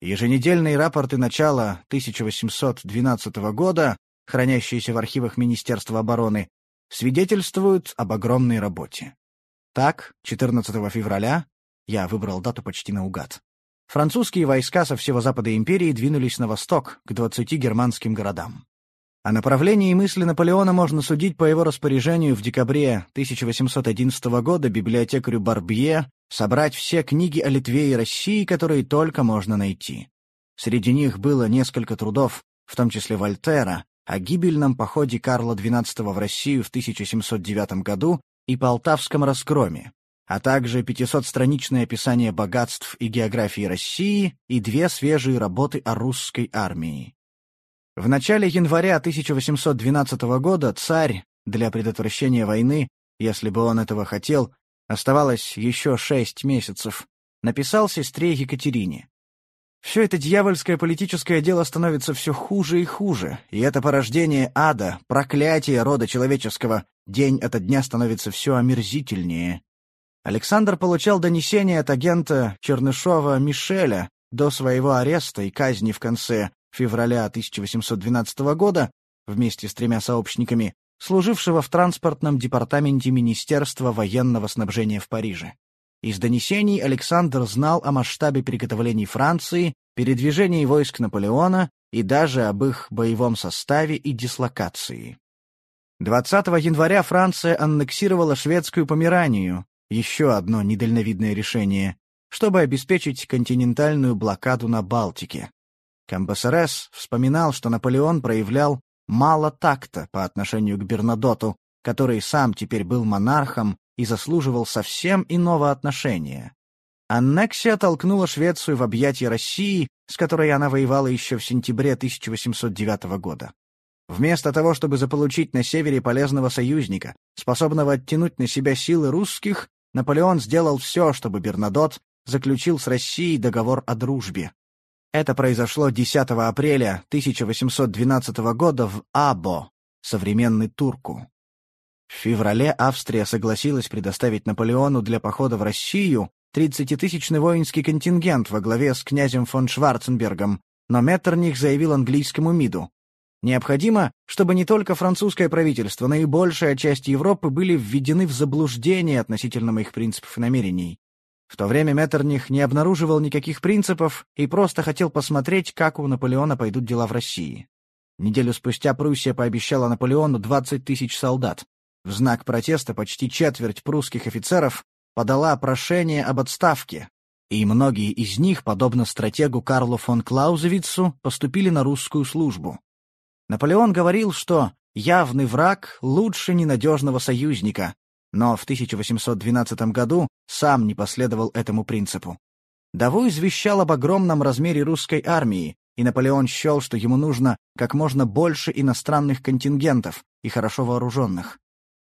Еженедельные рапорты начала 1812 года, хранящиеся в архивах Министерства обороны, свидетельствуют об огромной работе. Так, 14 февраля, я выбрал дату почти наугад, Французские войска со всего запада империи двинулись на восток, к 20 германским городам. О направлении мысли Наполеона можно судить по его распоряжению в декабре 1811 года библиотекарю Барбье собрать все книги о Литве и России, которые только можно найти. Среди них было несколько трудов, в том числе Вольтера, о гибельном походе Карла XII в Россию в 1709 году и Полтавском разгроме, а также 500-страничное описание богатств и географии России и две свежие работы о русской армии. В начале января 1812 года царь, для предотвращения войны, если бы он этого хотел, оставалось еще шесть месяцев, написал сестре Екатерине. Все это дьявольское политическое дело становится все хуже и хуже, и это порождение ада, проклятие рода человеческого, день ото дня становится все омерзительнее. Александр получал донесения от агента Чернышова Мишеля до своего ареста и казни в конце февраля 1812 года вместе с тремя сообщниками, служившего в транспортном департаменте Министерства военного снабжения в Париже. Из донесений Александр знал о масштабе приготовлений Франции, передвижении войск Наполеона и даже об их боевом составе и дислокации. 20 января Франция аннексировала шведскую Померанию, еще одно недальновидное решение, чтобы обеспечить континентальную блокаду на Балтике. Камбасерес вспоминал, что Наполеон проявлял мало такта по отношению к Бернадоту, который сам теперь был монархом и заслуживал совсем иного отношения. Аннексия толкнула Швецию в объятия России, с которой она воевала еще в сентябре 1809 года. Вместо того, чтобы заполучить на севере полезного союзника, способного оттянуть на себя силы русских, Наполеон сделал все, чтобы Бернадот заключил с Россией договор о дружбе. Это произошло 10 апреля 1812 года в Або, современный Турку. В феврале Австрия согласилась предоставить Наполеону для похода в Россию 30-тысячный воинский контингент во главе с князем фон Шварценбергом, но Меттерних заявил английскому МИДу. Необходимо, чтобы не только французское правительство, но и большая часть Европы были введены в заблуждение относительно моих принципов и намерений. В то время Меттерних не обнаруживал никаких принципов и просто хотел посмотреть, как у Наполеона пойдут дела в России. Неделю спустя Пруссия пообещала Наполеону 20 тысяч солдат. В знак протеста почти четверть прусских офицеров подала прошение об отставке, и многие из них, подобно стратегу Карлу фон Клаузевицу, поступили на русскую службу. Наполеон говорил, что явный враг лучше ненадежного союзника, но в 1812 году сам не последовал этому принципу. Даву извещал об огромном размере русской армии, и Наполеон счел, что ему нужно как можно больше иностранных контингентов и хорошо вооруженных.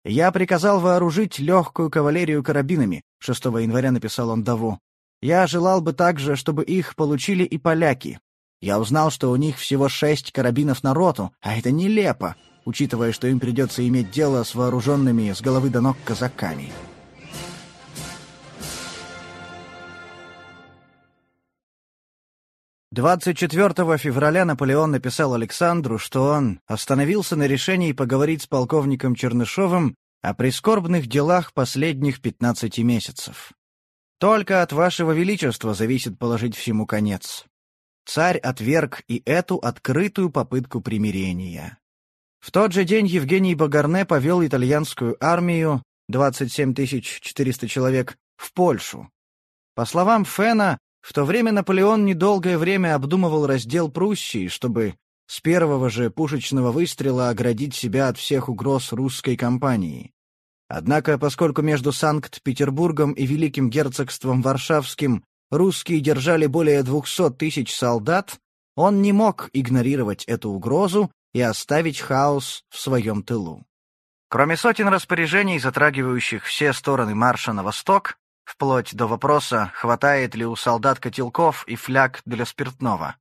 «Я приказал вооружить легкую кавалерию карабинами», 6 января написал он Даву. «Я желал бы также, чтобы их получили и поляки. Я узнал, что у них всего шесть карабинов на роту, а это нелепо, учитывая, что им придется иметь дело с вооруженными с головы до ног казаками». 24 февраля Наполеон написал Александру, что он остановился на решении поговорить с полковником Чернышовым о прискорбных делах последних 15 месяцев. Только от вашего величества зависит положить всему конец. Царь отверг и эту открытую попытку примирения. В тот же день Евгений Багарне повел итальянскую армию, 27 400 человек, в Польшу. По словам Фена, в то время Наполеон недолгое время обдумывал раздел Пруссии, чтобы с первого же пушечного выстрела оградить себя от всех угроз русской кампании. Однако, поскольку между Санкт-Петербургом и Великим герцогством Варшавским русские держали более 200 тысяч солдат, он не мог игнорировать эту угрозу и оставить хаос в своем тылу. Кроме сотен распоряжений, затрагивающих все стороны марша на восток, вплоть до вопроса, хватает ли у солдат котелков и фляг для спиртного.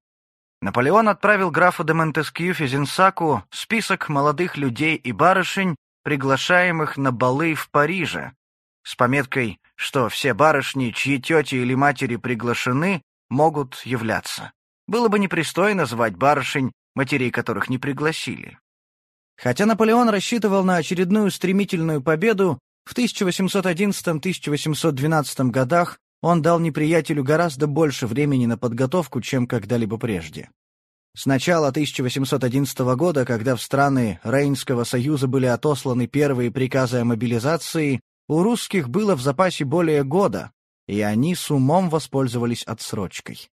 Наполеон отправил графу де Монтескью Физенсаку список молодых людей и барышень, приглашаемых на балы в Париже, с пометкой, что все барышни, чьи тети или матери приглашены, могут являться. Было бы непристойно звать барышень, матерей которых не пригласили. Хотя Наполеон рассчитывал на очередную стремительную победу, в 1811-1812 годах он дал неприятелю гораздо больше времени на подготовку, чем когда-либо прежде. С начала 1811 года, когда в страны Рейнского союза были отосланы первые приказы о мобилизации, у русских было в запасе более года, и они с умом воспользовались отсрочкой.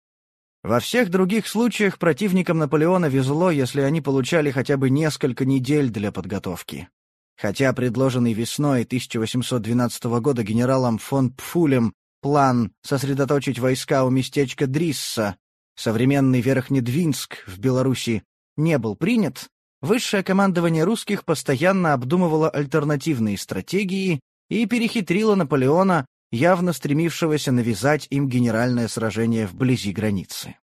Во всех других случаях противникам Наполеона везло, если они получали хотя бы несколько недель для подготовки. Хотя предложенный весной 1812 года генералом фон Пфулем план сосредоточить войска у местечка Дрисса, современный Верхнедвинск в Беларуси, не был принят, высшее командование русских постоянно обдумывало альтернативные стратегии и перехитрило Наполеона, явно стремившегося навязать им генеральное сражение вблизи границы.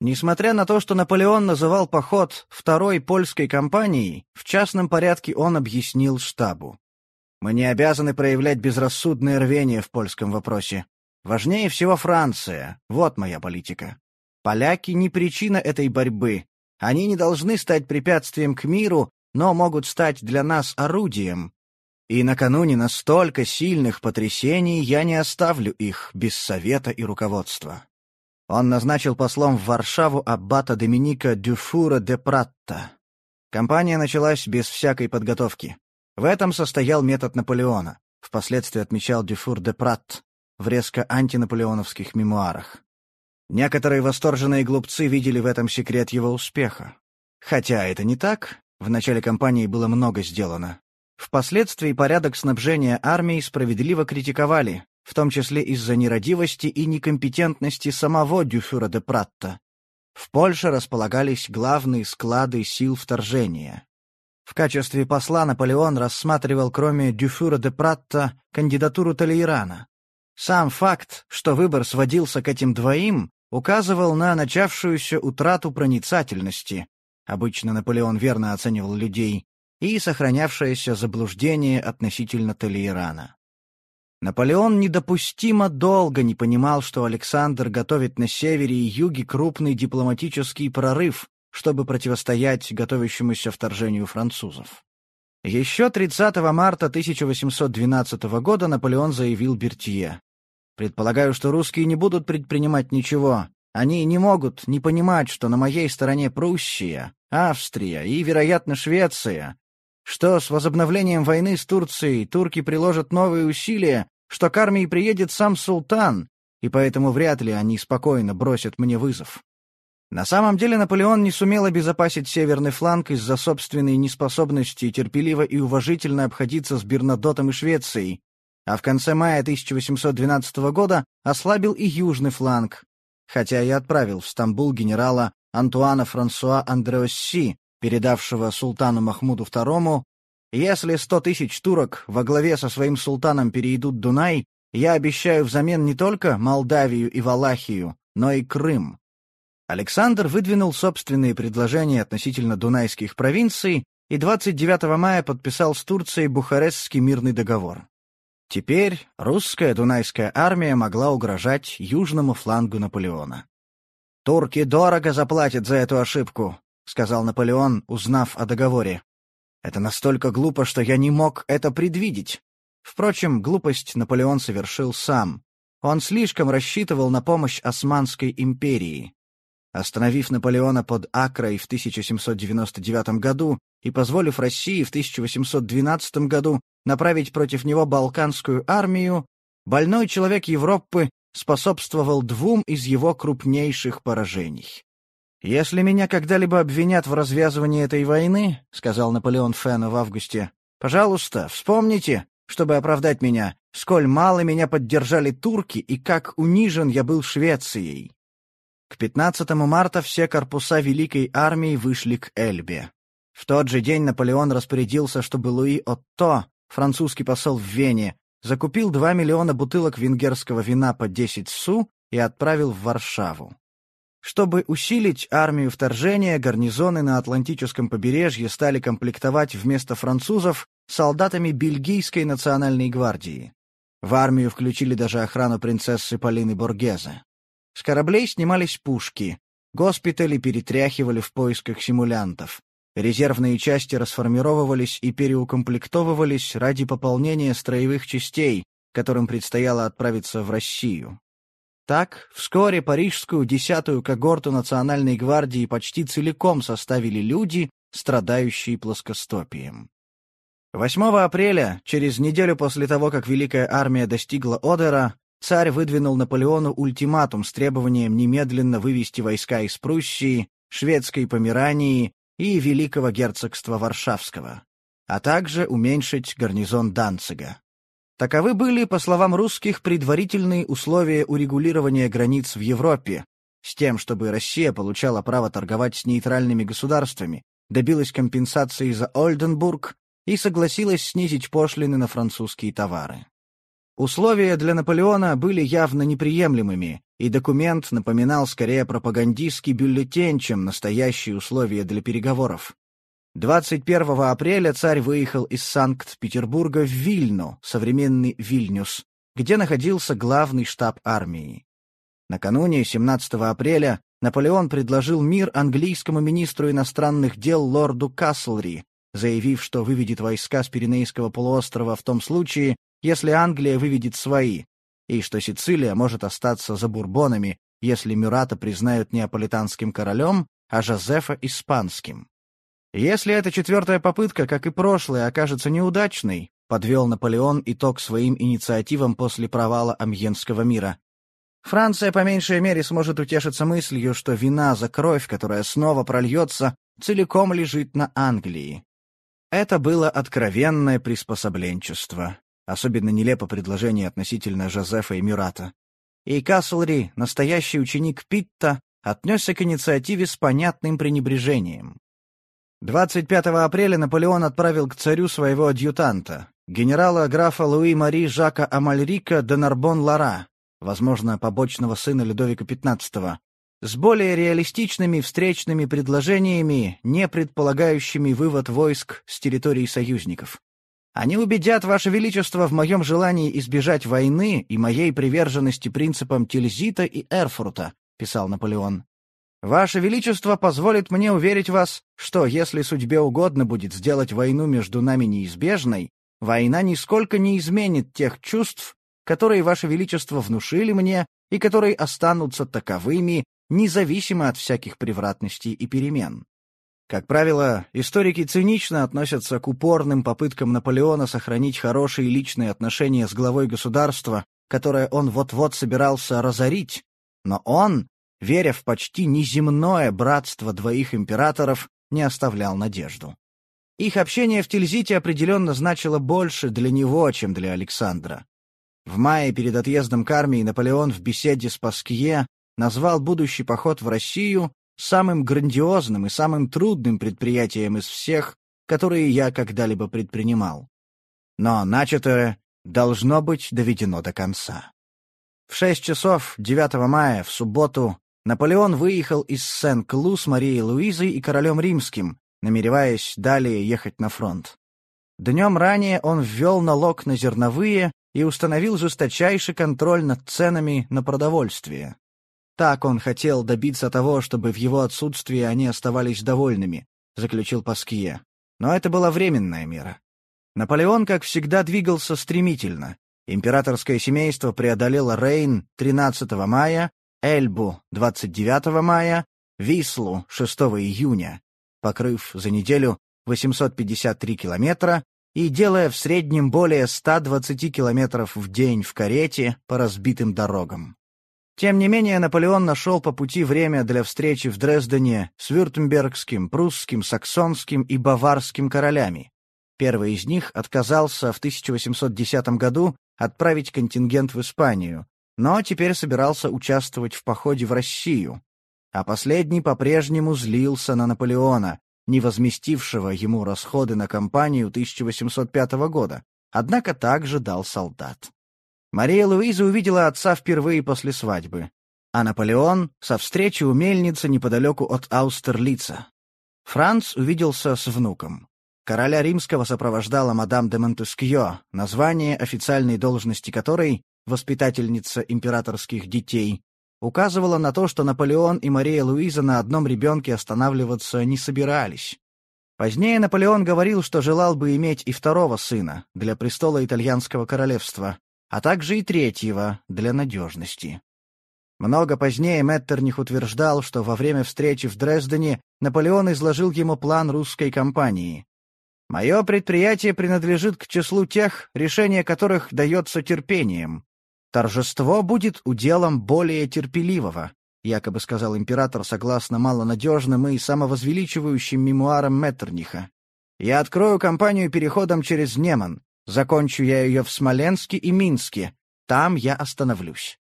Несмотря на то, что Наполеон называл поход второй польской кампанией, в частном порядке он объяснил штабу. «Мы не обязаны проявлять безрассудное рвение в польском вопросе. Важнее всего Франция. Вот моя политика. Поляки не причина этой борьбы. Они не должны стать препятствием к миру, но могут стать для нас орудием. И накануне настолько сильных потрясений я не оставлю их без совета и руководства. Он назначил послом в Варшаву аббата Доминика Дюфура де Пратта. Кампания началась без всякой подготовки. В этом состоял метод Наполеона, впоследствии отмечал Дюфур де Пратт в резко антинаполеоновских мемуарах. Некоторые восторженные глупцы видели в этом секрет его успеха. Хотя это не так, в начале кампании было много сделано. Впоследствии порядок снабжения армии справедливо критиковали, в том числе из-за нерадивости и некомпетентности самого Дюфюра де Пратта. В Польше располагались главные склады сил вторжения. В качестве посла Наполеон рассматривал, кроме Дюфюра де Пратта, кандидатуру Толейрана. Сам факт, что выбор сводился к этим двоим, указывал на начавшуюся утрату проницательности, обычно Наполеон верно оценивал людей, и сохранявшееся заблуждение относительно Толейрана. Наполеон недопустимо долго не понимал, что Александр готовит на севере и юге крупный дипломатический прорыв, чтобы противостоять готовящемуся вторжению французов. Еще 30 марта 1812 года Наполеон заявил Бертье. «Предполагаю, что русские не будут предпринимать ничего. Они не могут не понимать, что на моей стороне Пруссия, Австрия и, вероятно, Швеция, что с возобновлением войны с Турцией турки приложат новые усилия, что к армии приедет сам султан, и поэтому вряд ли они спокойно бросят мне вызов. На самом деле Наполеон не сумел обезопасить северный фланг из-за собственной неспособности терпеливо и уважительно обходиться с Бернадотом и Швецией, а в конце мая 1812 года ослабил и южный фланг, хотя и отправил в Стамбул генерала Антуана Франсуа Андреосси, передавшего султану Махмуду II, «Если сто тысяч турок во главе со своим султаном перейдут Дунай, я обещаю взамен не только Молдавию и Валахию, но и Крым». Александр выдвинул собственные предложения относительно дунайских провинций и 29 мая подписал с Турцией Бухарестский мирный договор. Теперь русская дунайская армия могла угрожать южному флангу Наполеона. «Турки дорого заплатят за эту ошибку», — сказал Наполеон, узнав о договоре. «Это настолько глупо, что я не мог это предвидеть». Впрочем, глупость Наполеон совершил сам. Он слишком рассчитывал на помощь Османской империи. Остановив Наполеона под Акрой в 1799 году и позволив России в 1812 году направить против него Балканскую армию, больной человек Европы способствовал двум из его крупнейших поражений. «Если меня когда-либо обвинят в развязывании этой войны, — сказал Наполеон Фену в августе, — пожалуйста, вспомните, чтобы оправдать меня, сколь мало меня поддержали турки и как унижен я был Швецией». К 15 марта все корпуса Великой армии вышли к Эльбе. В тот же день Наполеон распорядился, чтобы Луи Отто, французский посол в Вене, закупил 2 миллиона бутылок венгерского вина по 10 су и отправил в Варшаву. Чтобы усилить армию вторжения, гарнизоны на Атлантическом побережье стали комплектовать вместо французов солдатами Бельгийской национальной гвардии. В армию включили даже охрану принцессы Полины Боргезе. С кораблей снимались пушки, госпитали перетряхивали в поисках симулянтов. Резервные части расформировывались и переукомплектовывались ради пополнения строевых частей, которым предстояло отправиться в Россию. Так, вскоре парижскую десятую когорту Национальной гвардии почти целиком составили люди, страдающие плоскостопием. 8 апреля, через неделю после того, как Великая армия достигла Одера, царь выдвинул Наполеону ультиматум с требованием немедленно вывести войска из Пруссии, Шведской Померании и Великого герцогства Варшавского, а также уменьшить гарнизон Данцига. Таковы были, по словам русских, предварительные условия урегулирования границ в Европе, с тем, чтобы Россия получала право торговать с нейтральными государствами, добилась компенсации за Ольденбург и согласилась снизить пошлины на французские товары. Условия для Наполеона были явно неприемлемыми, и документ напоминал скорее пропагандистский бюллетень, чем настоящие условия для переговоров. 21 апреля царь выехал из Санкт-Петербурга в Вильну, современный Вильнюс, где находился главный штаб армии. Накануне, 17 апреля, Наполеон предложил мир английскому министру иностранных дел лорду Каслри, заявив, что выведет войска с Пиренейского полуострова в том случае, если Англия выведет свои, и что Сицилия может остаться за бурбонами, если Мюрата признают неаполитанским королем, а Жозефа — испанским. Если эта четвертая попытка, как и прошлая, окажется неудачной, подвел Наполеон итог своим инициативам после провала Амьенского мира. Франция по меньшей мере сможет утешиться мыслью, что вина за кровь, которая снова прольется, целиком лежит на Англии. Это было откровенное приспособленчество. Особенно нелепо предложение относительно Жозефа и Мюрата. И Каслри, настоящий ученик Питта, отнесся к инициативе с понятным пренебрежением. 25 апреля Наполеон отправил к царю своего адъютанта, генерала графа Луи Мари Жака Амальрика де Нарбон-Лара, возможно, побочного сына Людовика XV, с более реалистичными встречными предложениями, не предполагающими вывод войск с территории союзников. Они убедят Ваше Величество в моем желании избежать войны и моей приверженности принципам Тильзита и Эрфурта, писал Наполеон. Ваше Величество позволит мне уверить вас, что если судьбе угодно будет сделать войну между нами неизбежной, война нисколько не изменит тех чувств, которые Ваше Величество внушили мне и которые останутся таковыми независимо от всяких превратностей и перемен. Как правило, историки цинично относятся к упорным попыткам Наполеона сохранить хорошие личные отношения с главой государства, которое он вот-вот собирался разорить, но он, веря в почти неземное братство двоих императоров, не оставлял надежду. Их общение в Тильзите определенно значило больше для него, чем для Александра. В мае перед отъездом к армии Наполеон в беседе с Паскье назвал будущий поход в Россию самым грандиозным и самым трудным предприятием из всех, которые я когда-либо предпринимал. Но начатое должно быть доведено до конца. В шесть часов 9 мая, в субботу, Наполеон выехал из Сен-Клу с Марией Луизой и королем римским, намереваясь далее ехать на фронт. Днем ранее он ввел налог на зерновые и установил жесточайший контроль над ценами на продовольствие. Так он хотел добиться того, чтобы в его отсутствии они оставались довольными, заключил Паскье. Но это была временная мера. Наполеон, как всегда, двигался стремительно. Императорское семейство преодолело Рейн 13 мая, Эльбу 29 мая, Вислу 6 июня, покрыв за неделю 853 километра и делая в среднем более 120 километров в день в карете по разбитым дорогам. Тем не менее, Наполеон нашел по пути время для встречи в Дрездене с вюртембергским, прусским, саксонским и баварским королями. Первый из них отказался в 1810 году отправить контингент в Испанию, но теперь собирался участвовать в походе в Россию, а последний по-прежнему злился на Наполеона, не возместившего ему расходы на кампанию 1805 года, однако также дал солдат. Мария Луиза увидела отца впервые после свадьбы, а Наполеон — со встречи у мельницы неподалеку от Аустерлица. Франц увиделся с внуком. Короля римского сопровождала мадам де Монтескьё, название официальной должности которой, воспитательница императорских детей, указывало на то, что Наполеон и Мария Луиза на одном ребенке останавливаться не собирались. Позднее Наполеон говорил, что желал бы иметь и второго сына для престола итальянского королевства, а также и третьего для надежности. Много позднее Меттерних утверждал, что во время встречи в Дрездене Наполеон изложил ему план русской кампании. «Мое предприятие принадлежит к числу тех, решение которых дается терпением. Торжество будет уделом более терпеливого», якобы сказал император согласно малонадежным и самовозвеличивающим мемуарам Меттерниха. «Я открою кампанию переходом через Неман, Закончу я ее в Смоленске и Минске. Там я остановлюсь.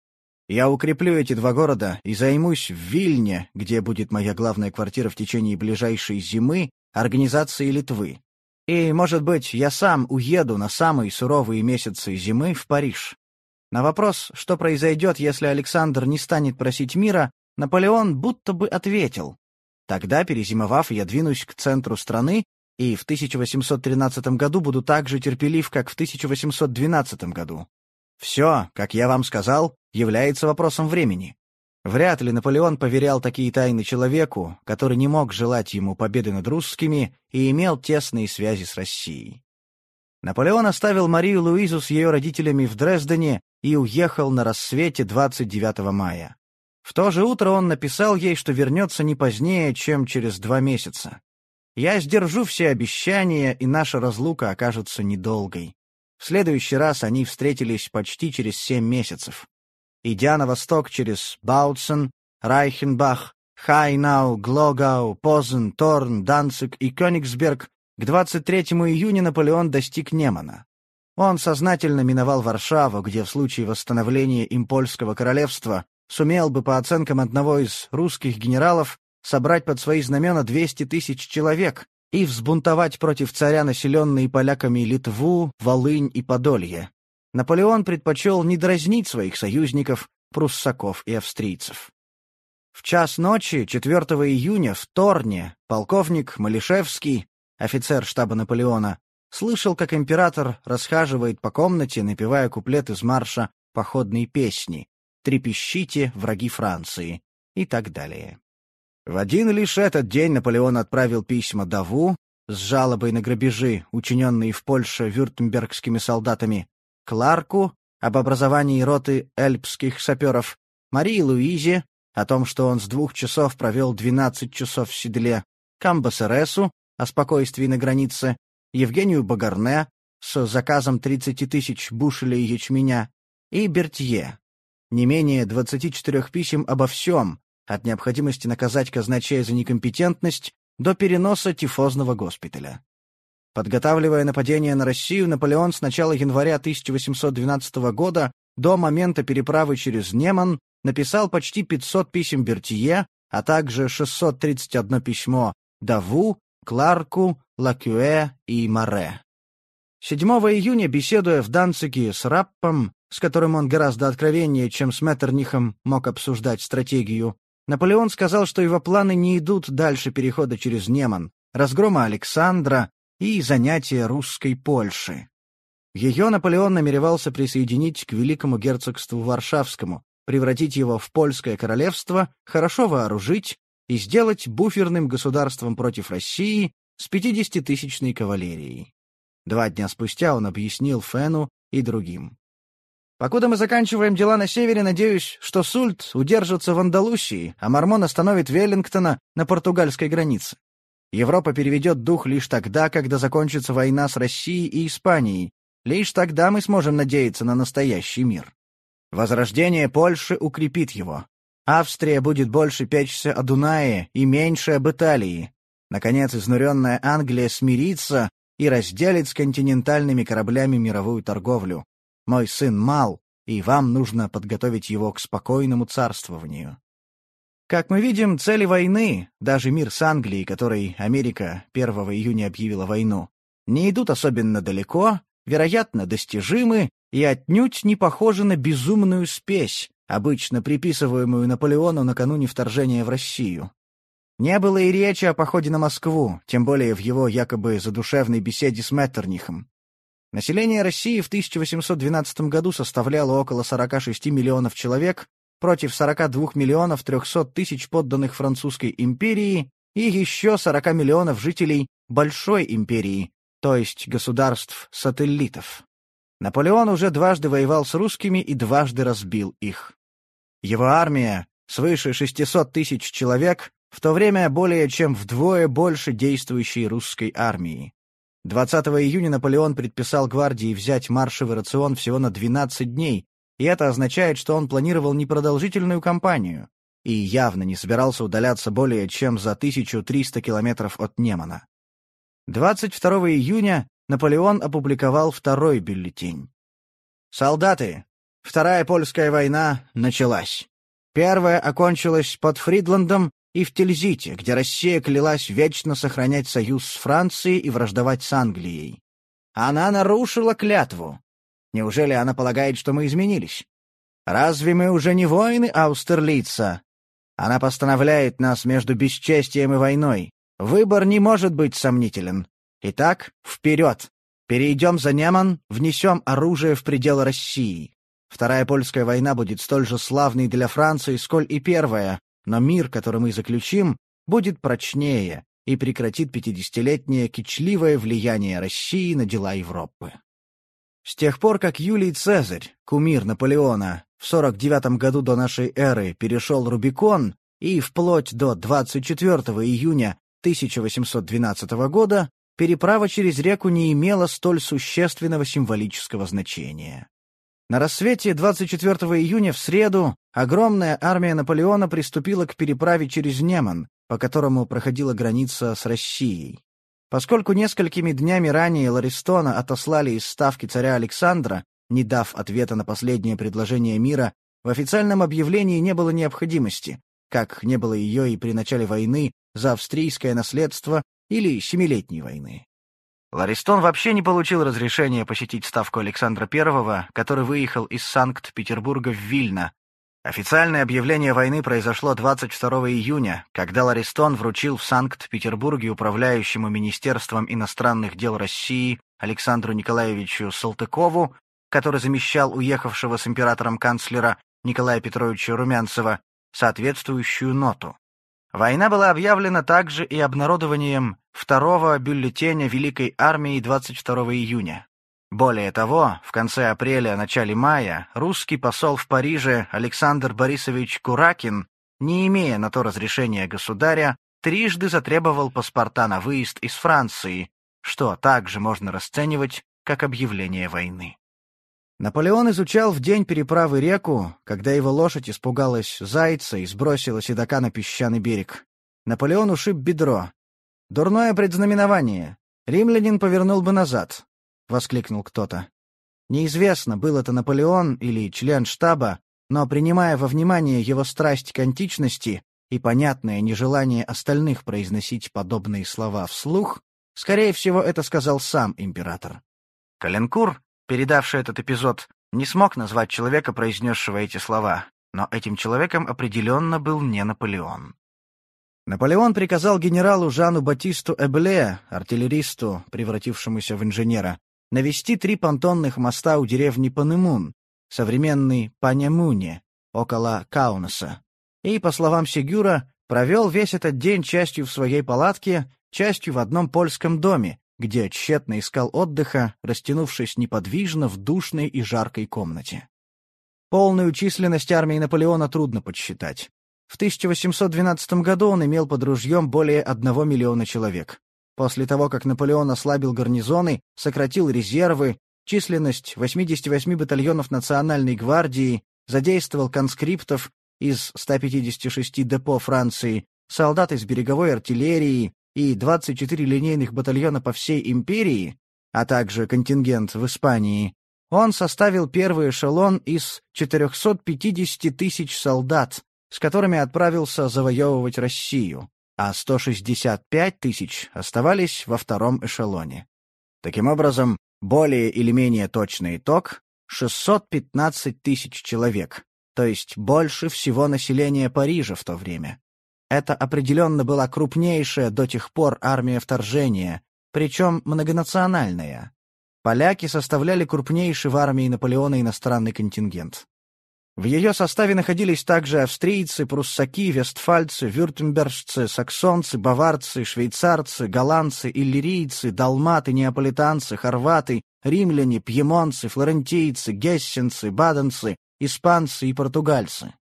Я укреплю эти два города и займусь в Вильне, где будет моя главная квартира в течение ближайшей зимы, организации Литвы. И, может быть, я сам уеду на самые суровые месяцы зимы в Париж. На вопрос, что произойдет, если Александр не станет просить мира, Наполеон будто бы ответил. Тогда, перезимовав, я двинусь к центру страны и в 1813 году буду так же терпелив, как в 1812 году. Все, как я вам сказал, является вопросом времени. Вряд ли Наполеон поверял такие тайны человеку, который не мог желать ему победы над русскими и имел тесные связи с Россией. Наполеон оставил Марию Луизу с ее родителями в Дрездене и уехал на рассвете 29 мая. В то же утро он написал ей, что вернется не позднее, чем через два месяца. Я сдержу все обещания, и наша разлука окажется недолгой. В следующий раз они встретились почти через семь месяцев. Идя на восток через Баутсен, Райхенбах, Хайнау, Глогау, Позен, Торн, Данцик и Кёнигсберг, к 23 июня Наполеон достиг Немана. Он сознательно миновал Варшаву, где в случае восстановления им польского королевства сумел бы, по оценкам одного из русских генералов, собрать под свои знамена 200 тысяч человек и взбунтовать против царя населенные поляками Литву, Волынь и Подолье. Наполеон предпочел не дразнить своих союзников, пруссаков и австрийцев. В час ночи 4 июня в Торне полковник Малишевский, офицер штаба Наполеона, слышал, как император расхаживает по комнате, напевая куплет из марша походной песни «Трепещите, враги Франции» и так далее. В один лишь этот день Наполеон отправил письма Даву с жалобой на грабежи, учиненные в Польше вюртембергскими солдатами, Кларку об образовании роты эльпских саперов, Марии Луизе о том, что он с двух часов провел 12 часов в седле, Камбасересу о спокойствии на границе, Евгению Багарне с заказом 30 тысяч бушелей ячменя и Бертье. Не менее 24 писем обо всем, от необходимости наказать казначея за некомпетентность до переноса тифозного госпиталя. Подготавливая нападение на Россию, Наполеон с начала января 1812 года до момента переправы через Неман написал почти 500 писем Бертье, а также 631 письмо Даву, Кларку, Лакюэ и Море. 7 июня, беседуя в Данциге с Раппом, с которым он гораздо откровеннее, чем с Меттернихом, мог обсуждать стратегию, Наполеон сказал, что его планы не идут дальше перехода через Неман, разгрома Александра и занятия русской Польши. Ее Наполеон намеревался присоединить к Великому герцогству Варшавскому, превратить его в польское королевство, хорошо вооружить и сделать буферным государством против России с 50-тысячной кавалерией. Два дня спустя он объяснил Фену и другим. «Покуда мы заканчиваем дела на севере, надеюсь, что Сульт удержится в Андалусии, а Мормон остановит Веллингтона на португальской границе. Европа переведет дух лишь тогда, когда закончится война с Россией и Испанией. Лишь тогда мы сможем надеяться на настоящий мир. Возрождение Польши укрепит его. Австрия будет больше печься о Дунае и меньше об Италии. Наконец, изнуренная Англия смирится и разделит с континентальными кораблями мировую торговлю. Мой сын мал, и вам нужно подготовить его к спокойному царствованию. Как мы видим, цели войны, даже мир с Англией, которой Америка 1 июня объявила войну, не идут особенно далеко, вероятно, достижимы и отнюдь не похожа на безумную спесь, обычно приписываемую Наполеону накануне вторжения в Россию. Не было и речи о походе на Москву, тем более в его якобы задушевной беседе с Меттернихом. Население России в 1812 году составляло около 46 миллионов человек против 42 миллионов 300 тысяч подданных Французской империи и еще 40 миллионов жителей Большой империи, то есть государств-сателлитов. Наполеон уже дважды воевал с русскими и дважды разбил их. Его армия, свыше 600 тысяч человек, в то время более чем вдвое больше действующей русской армии. 20 июня Наполеон предписал гвардии взять маршевый рацион всего на 12 дней, и это означает, что он планировал непродолжительную кампанию и явно не собирался удаляться более чем за 1300 километров от Немана. 22 июня Наполеон опубликовал второй бюллетень. «Солдаты! Вторая польская война началась. Первая окончилась под Фридландом и в Тильзите, где Россия клялась вечно сохранять союз с Францией и враждовать с Англией. Она нарушила клятву. Неужели она полагает, что мы изменились? Разве мы уже не воины Аустерлица? Она постановляет нас между бесчестием и войной. Выбор не может быть сомнителен. Итак, вперед! Перейдем за Неман, внесем оружие в пределы России. Вторая польская война будет столь же славной для Франции, сколь и первая, но мир, который мы заключим, будет прочнее и прекратит пятидесятилетнее кичливое влияние России на дела Европы. С тех пор, как Юлий Цезарь, кумир Наполеона, в 49 году до нашей эры перешел Рубикон и вплоть до 24 июня 1812 года переправа через реку не имела столь существенного символического значения. На рассвете 24 июня в среду огромная армия Наполеона приступила к переправе через Неман, по которому проходила граница с Россией. Поскольку несколькими днями ранее Ларистона отослали из ставки царя Александра, не дав ответа на последнее предложение мира, в официальном объявлении не было необходимости, как не было ее и при начале войны за австрийское наследство или Семилетней войны. Ларистон вообще не получил разрешения посетить ставку Александра I, который выехал из Санкт-Петербурга в Вильно. Официальное объявление войны произошло 22 июня, когда Ларистон вручил в Санкт-Петербурге управляющему Министерством иностранных дел России Александру Николаевичу Салтыкову, который замещал уехавшего с императором канцлера Николая Петровича Румянцева, соответствующую ноту. Война была объявлена также и обнародованием второго бюллетеня Великой армии 22 июня. Более того, в конце апреля-начале мая русский посол в Париже Александр Борисович Куракин, не имея на то разрешения государя, трижды затребовал паспорта на выезд из Франции, что также можно расценивать как объявление войны. Наполеон изучал в день переправы реку, когда его лошадь испугалась зайца и сбросила седока на песчаный берег. Наполеон ушиб бедро. «Дурное предзнаменование. Римлянин повернул бы назад», — воскликнул кто-то. Неизвестно, был это Наполеон или член штаба, но, принимая во внимание его страсть к античности и понятное нежелание остальных произносить подобные слова вслух, скорее всего, это сказал сам император. Каленкур, передавший этот эпизод, не смог назвать человека, произнесшего эти слова, но этим человеком определенно был не Наполеон. Наполеон приказал генералу Жану Батисту Эбле, артиллеристу, превратившемуся в инженера, навести три понтонных моста у деревни Панемун, современный Панемуне, около Каунаса, и, по словам Сигюра, провел весь этот день частью в своей палатке, частью в одном польском доме, где тщетно искал отдыха, растянувшись неподвижно в душной и жаркой комнате. Полную численность армии Наполеона трудно подсчитать. В 1812 году он имел под ружьем более одного миллиона человек. После того, как Наполеон ослабил гарнизоны, сократил резервы, численность 88 батальонов Национальной гвардии, задействовал конскриптов из 156 депо Франции, солдат из береговой артиллерии, и 24 линейных батальона по всей империи, а также контингент в Испании, он составил первый эшелон из 450 тысяч солдат, с которыми отправился завоевывать Россию, а 165 тысяч оставались во втором эшелоне. Таким образом, более или менее точный итог — 615 тысяч человек, то есть больше всего населения Парижа в то время. Это определенно была крупнейшая до тех пор армия вторжения, причем многонациональная. Поляки составляли крупнейший в армии Наполеона иностранный контингент. В ее составе находились также австрийцы, пруссаки, вестфальцы, вюртембержцы, саксонцы, баварцы, швейцарцы, голландцы, иллирийцы, далматы, неаполитанцы, хорваты, римляне, пьемонцы, флорентийцы, гессенцы, баденцы, испанцы и португальцы.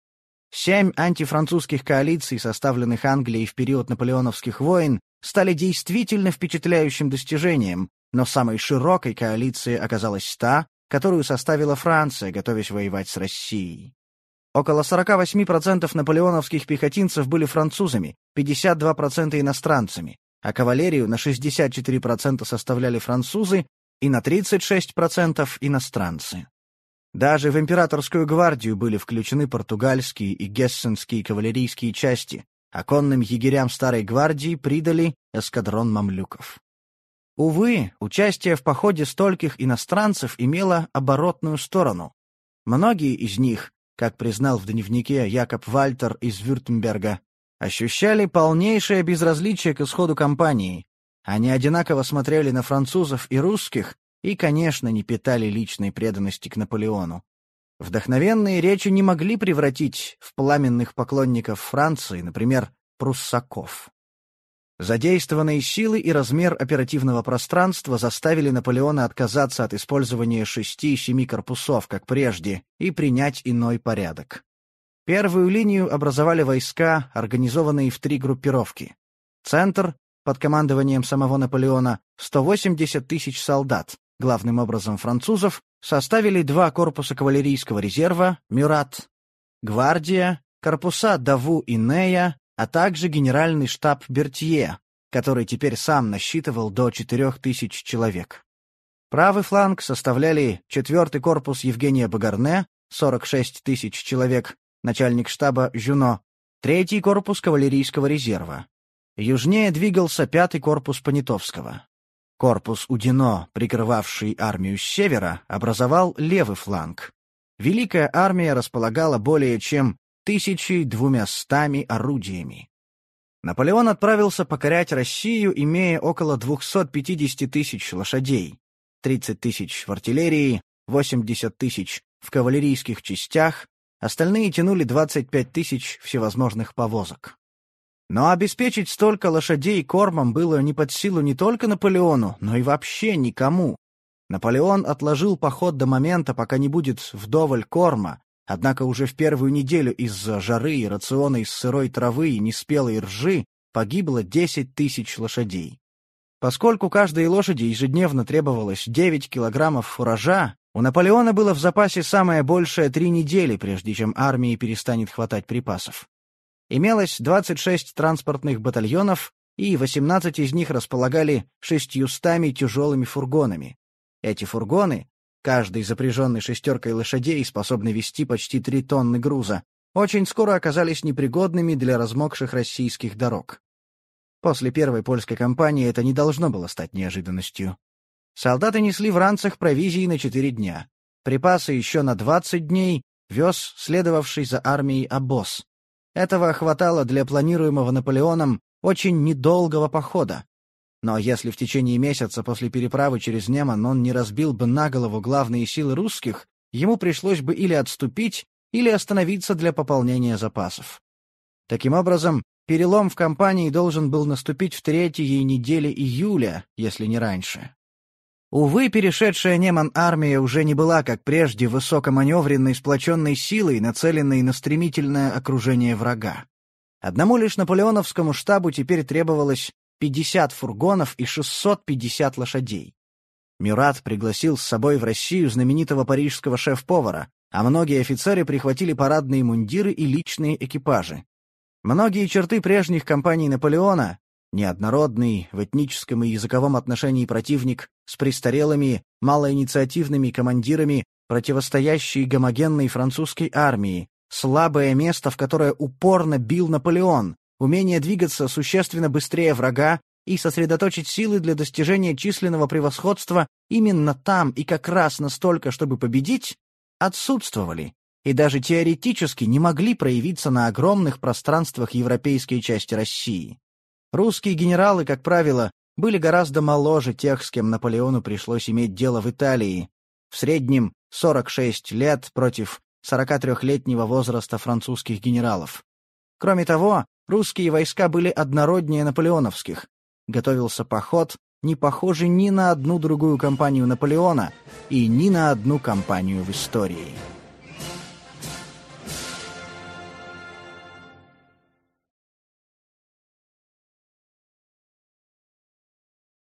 Семь антифранцузских коалиций, составленных Англией в период наполеоновских войн, стали действительно впечатляющим достижением, но самой широкой коалицией оказалась та, которую составила Франция, готовясь воевать с Россией. Около 48% наполеоновских пехотинцев были французами, 52% иностранцами, а кавалерию на 64% составляли французы и на 36% иностранцы. Даже в императорскую гвардию были включены португальские и гессенские кавалерийские части, а конным егерям старой гвардии придали эскадрон мамлюков. Увы, участие в походе стольких иностранцев имело оборотную сторону. Многие из них, как признал в дневнике Якоб Вальтер из Вюртемберга, ощущали полнейшее безразличие к исходу кампании. Они одинаково смотрели на французов и русских, и, конечно, не питали личной преданности к Наполеону. Вдохновенные речи не могли превратить в пламенных поклонников Франции, например, пруссаков. Задействованные силы и размер оперативного пространства заставили Наполеона отказаться от использования шести-семи корпусов, как прежде, и принять иной порядок. Первую линию образовали войска, организованные в три группировки. Центр, под командованием самого Наполеона, 180 тысяч солдат, главным образом французов, составили два корпуса кавалерийского резерва «Мюрат», гвардия, корпуса Даву и Нея, а также генеральный штаб Бертье, который теперь сам насчитывал до 4000 человек. Правый фланг составляли 4-й корпус Евгения Багарне, 46 тысяч человек, начальник штаба Жюно, третий корпус кавалерийского резерва. Южнее двигался пятый корпус Понятовского. Корпус Удино, прикрывавший армию с севера, образовал левый фланг. Великая армия располагала более чем тысячей двумястами орудиями. Наполеон отправился покорять Россию, имея около 250 тысяч лошадей, 30 тысяч в артиллерии, 80 тысяч в кавалерийских частях, остальные тянули 25 тысяч всевозможных повозок. Но обеспечить столько лошадей кормом было не под силу не только Наполеону, но и вообще никому. Наполеон отложил поход до момента, пока не будет вдоволь корма, однако уже в первую неделю из-за жары и рациона из сырой травы и неспелой ржи погибло 10 тысяч лошадей. Поскольку каждой лошади ежедневно требовалось 9 килограммов фуража, у Наполеона было в запасе самое большее три недели, прежде чем армии перестанет хватать припасов. Имелось 26 транспортных батальонов, и 18 из них располагали шестьюстами тяжелыми фургонами. Эти фургоны, каждый запряженный шестеркой лошадей, способный вести почти три тонны груза, очень скоро оказались непригодными для размокших российских дорог. После первой польской кампании это не должно было стать неожиданностью. Солдаты несли в ранцах провизии на четыре дня. Припасы еще на двадцать дней вез следовавший за армией обоз. Этого хватало для планируемого Наполеоном очень недолгого похода. Но если в течение месяца после переправы через Неман он не разбил бы на голову главные силы русских, ему пришлось бы или отступить, или остановиться для пополнения запасов. Таким образом, перелом в кампании должен был наступить в третьей неделе июля, если не раньше. Увы, перешедшая Неман армия уже не была, как прежде, высокоманевренной сплоченной силой, нацеленной на стремительное окружение врага. Одному лишь наполеоновскому штабу теперь требовалось 50 фургонов и 650 лошадей. Мюрат пригласил с собой в Россию знаменитого парижского шеф-повара, а многие офицеры прихватили парадные мундиры и личные экипажи. Многие черты прежних кампаний Наполеона неоднородный в этническом и языковом отношении противник с престарелыми, малоинициативными командирами, противостоящий гомогенной французской армии, слабое место, в которое упорно бил Наполеон, умение двигаться существенно быстрее врага и сосредоточить силы для достижения численного превосходства именно там и как раз настолько, чтобы победить, отсутствовали и даже теоретически не могли проявиться на огромных пространствах европейской части России. Русские генералы, как правило, были гораздо моложе тех, с кем Наполеону пришлось иметь дело в Италии. В среднем 46 лет против 43-летнего возраста французских генералов. Кроме того, русские войска были однороднее наполеоновских. Готовился поход, не похожий ни на одну другую кампанию Наполеона и ни на одну кампанию в истории.